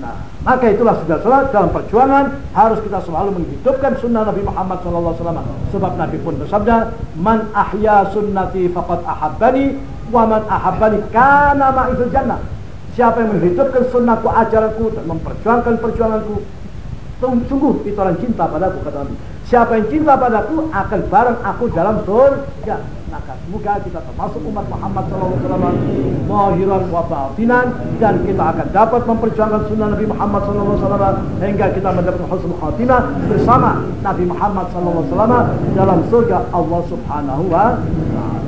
Nah, maka itulah sudah salah dalam perjuangan harus kita selalu menghidupkan sunnah Nabi Muhammad SAW. Sebab Nabi pun bersabda, Man ahya sunnati faqad ahabbani, wa man ahabbani kana ma'ifil jannah. Siapa yang menghidupkan sunnahku, ajaranku, dan memperjuangkan perjuanganku, sungguh itu orang cinta padaku, kata Nabi. Siapa yang cinta padaku akan bareng aku dalam surga maka semoga kita termasuk umat Muhammad SAW mahiran wa batinan dan kita akan dapat memperjuangkan sunnah Nabi Muhammad SAW hingga kita mendapat husnul khatimah bersama Nabi Muhammad SAW dalam surga Allah Subhanahu wa taala.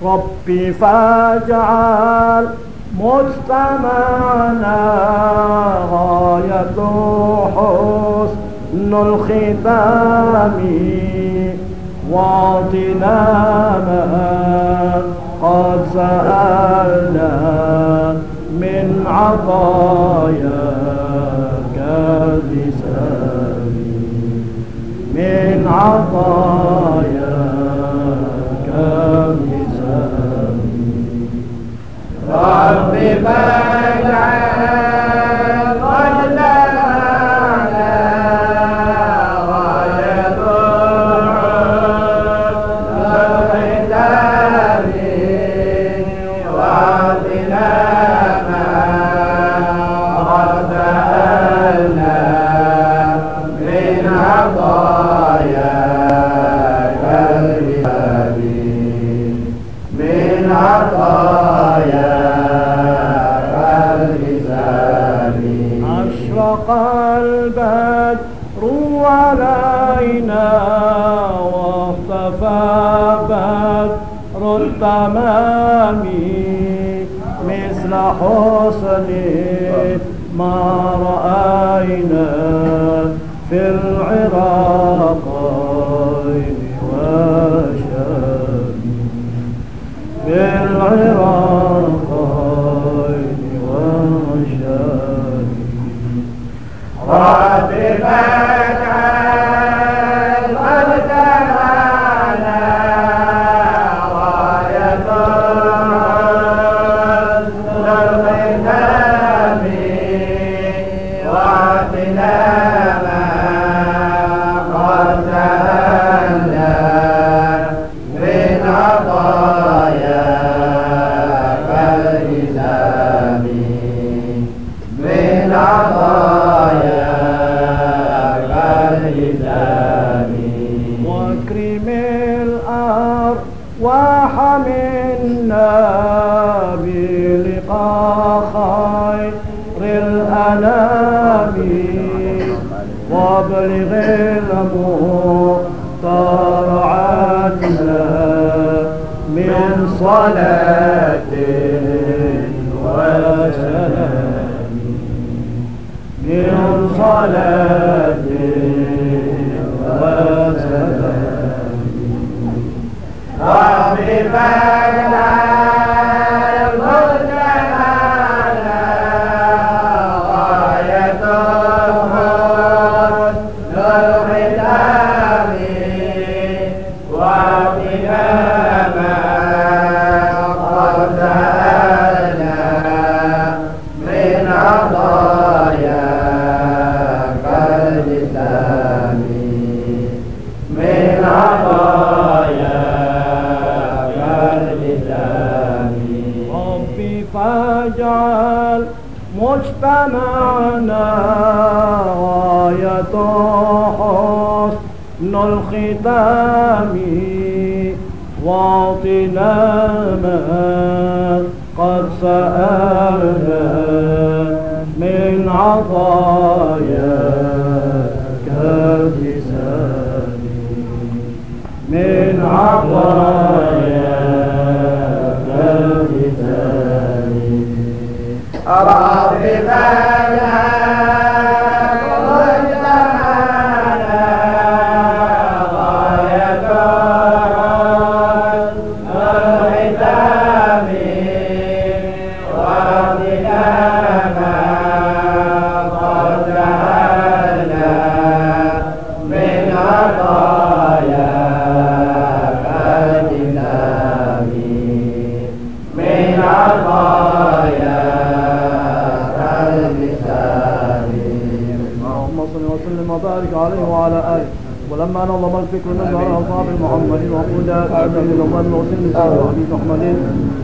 Rabbi faj'al mujtamana ghayatu حسن الختام واغتنامها قد سألنا من عطاياك لساني من عطايا لساني رب بارك التمام مثل حسن ما رأينا في العراقين وشام في العراقين رب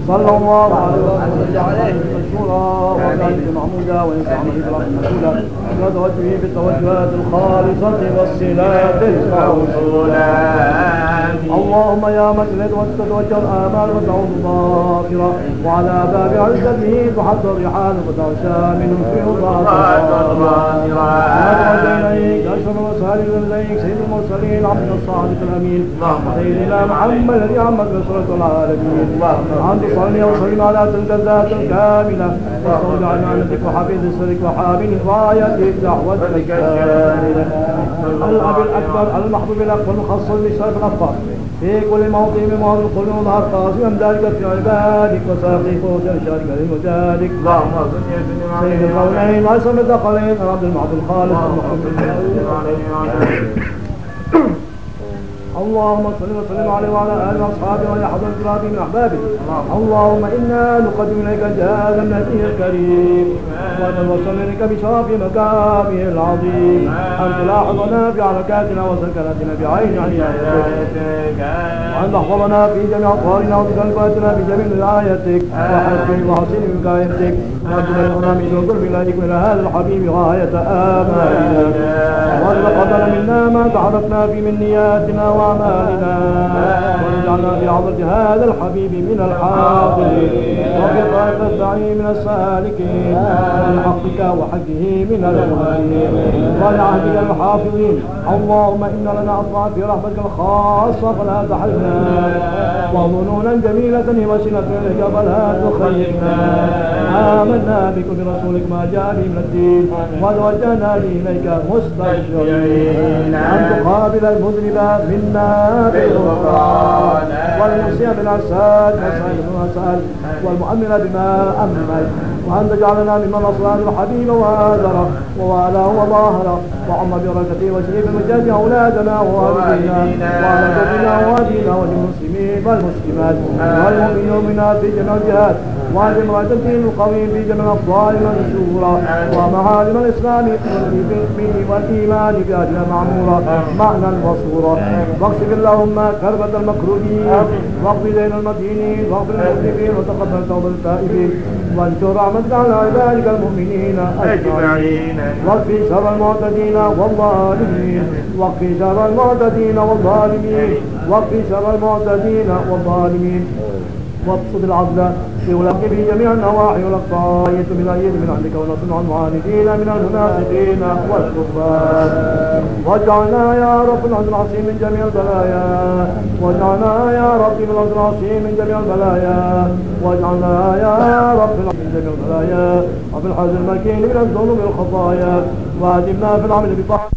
صلى الله عليه وسلم مشهورا وكان محمودا وينفع من إبراهيم مسؤولا وتوجهه بالتوجهات الخالصة والصلات الموصولة اللهم يا من إليك وتتوجه الآمال وتعود الظافرة وعلى باب عزته تحضر رحال وتغشى من فيضات إليك أشهر وسائل إليك سيد المرسلين عبد الصادق الأمين سيدنا محمد الذي عمت بشرة العالمين أنت صلي وسلم على تلك الذات الكاملة واستودع عنك وحفيظ سرك وحامل رايتك دعوتك الأب الأكبر المحبوب الأكبر المخصص بشرف الأخبار في كل موطن من مواضع القلوب والأرض قاسما ذلك في عبادك وساقي فوز شارك لمجادك اللهم صل وسلم سيد عليه وعلى القولين وعصم الثقلين عبد المعبد المحمد اللهم صل وسلم عليه وعلى آله وأصحابه وعلى حضره الكرام من أحبابه. اللهم إنا نقدم إليك جهاز النبي الكريم. أحمد وسننك بشرف مقامه العظيم. أن تلاحظنا في حركاتنا وسكناتنا بعين عينك وأن تحفظنا في جميع أطوارنا وتكلفاتنا بجميع رعايتك وحسن وحسن وكايتك وأجملنا من شكر بلادك إلى هذا الحبيب غاية آمالنا. وأن تقبل منا ما تعرفنا في من نياتنا وأعمالنا. وأجعلنا في عظمة هذا الحبيب من الحاضرين. وفي طائفة السعي من السالكين. ولحقك وحقه من المؤمنين ولعهدك الحافظين اللهم إن لنا أطماع في رحمتك الخاصة فلا تحرمنا وظنونا جميلة وسنة إليك فلا تخيبنا آمنا بك برسولك ما جاء به من الدين وتوجهنا إليك مستبشرين. أن تقابل المذنب منا بالغفران والمسيء بالعسال والمؤمن بما أمنت وأن تجعلنا ممن أصلان الحبيب وآذره ووالاه وظاهره وعم بركته وشريف المجاد أولادنا ووالدينا وعلى ووالدينا وللمسلمين والمسلمات والمؤمنين والمؤمنات في جميع الجهات وعن امرأة الدين القويم في جميع الأفضال منشورا ومعالم الإسلام والإيمان بأجل معمورا معنى وصورا واكشف اللهم كربة المكروبين واقضي دين المدينين واغفر للمذنبين وتقبل توبة التائبين وانشر رحمتك على عبادك المؤمنين أجمعين. واكفي شر المعتدين والظالمين. واكفي شر المعتدين والظالمين. واكفي شر المعتدين والظالمين. وابسط العدل في في جميع النواحي والأقطاعية من أيد من عندك ونصر عن المعاندين من المنافقين والكفار. واجعلنا يا رب العز العظيم من جميع البلايا. واجعلنا يا رب العز العظيم من جميع البلايا. واجعلنا يا رب من جميع البلايا وفي الحزن المكين من الذنوب والخطايا. وادمنا في العمل بطاعة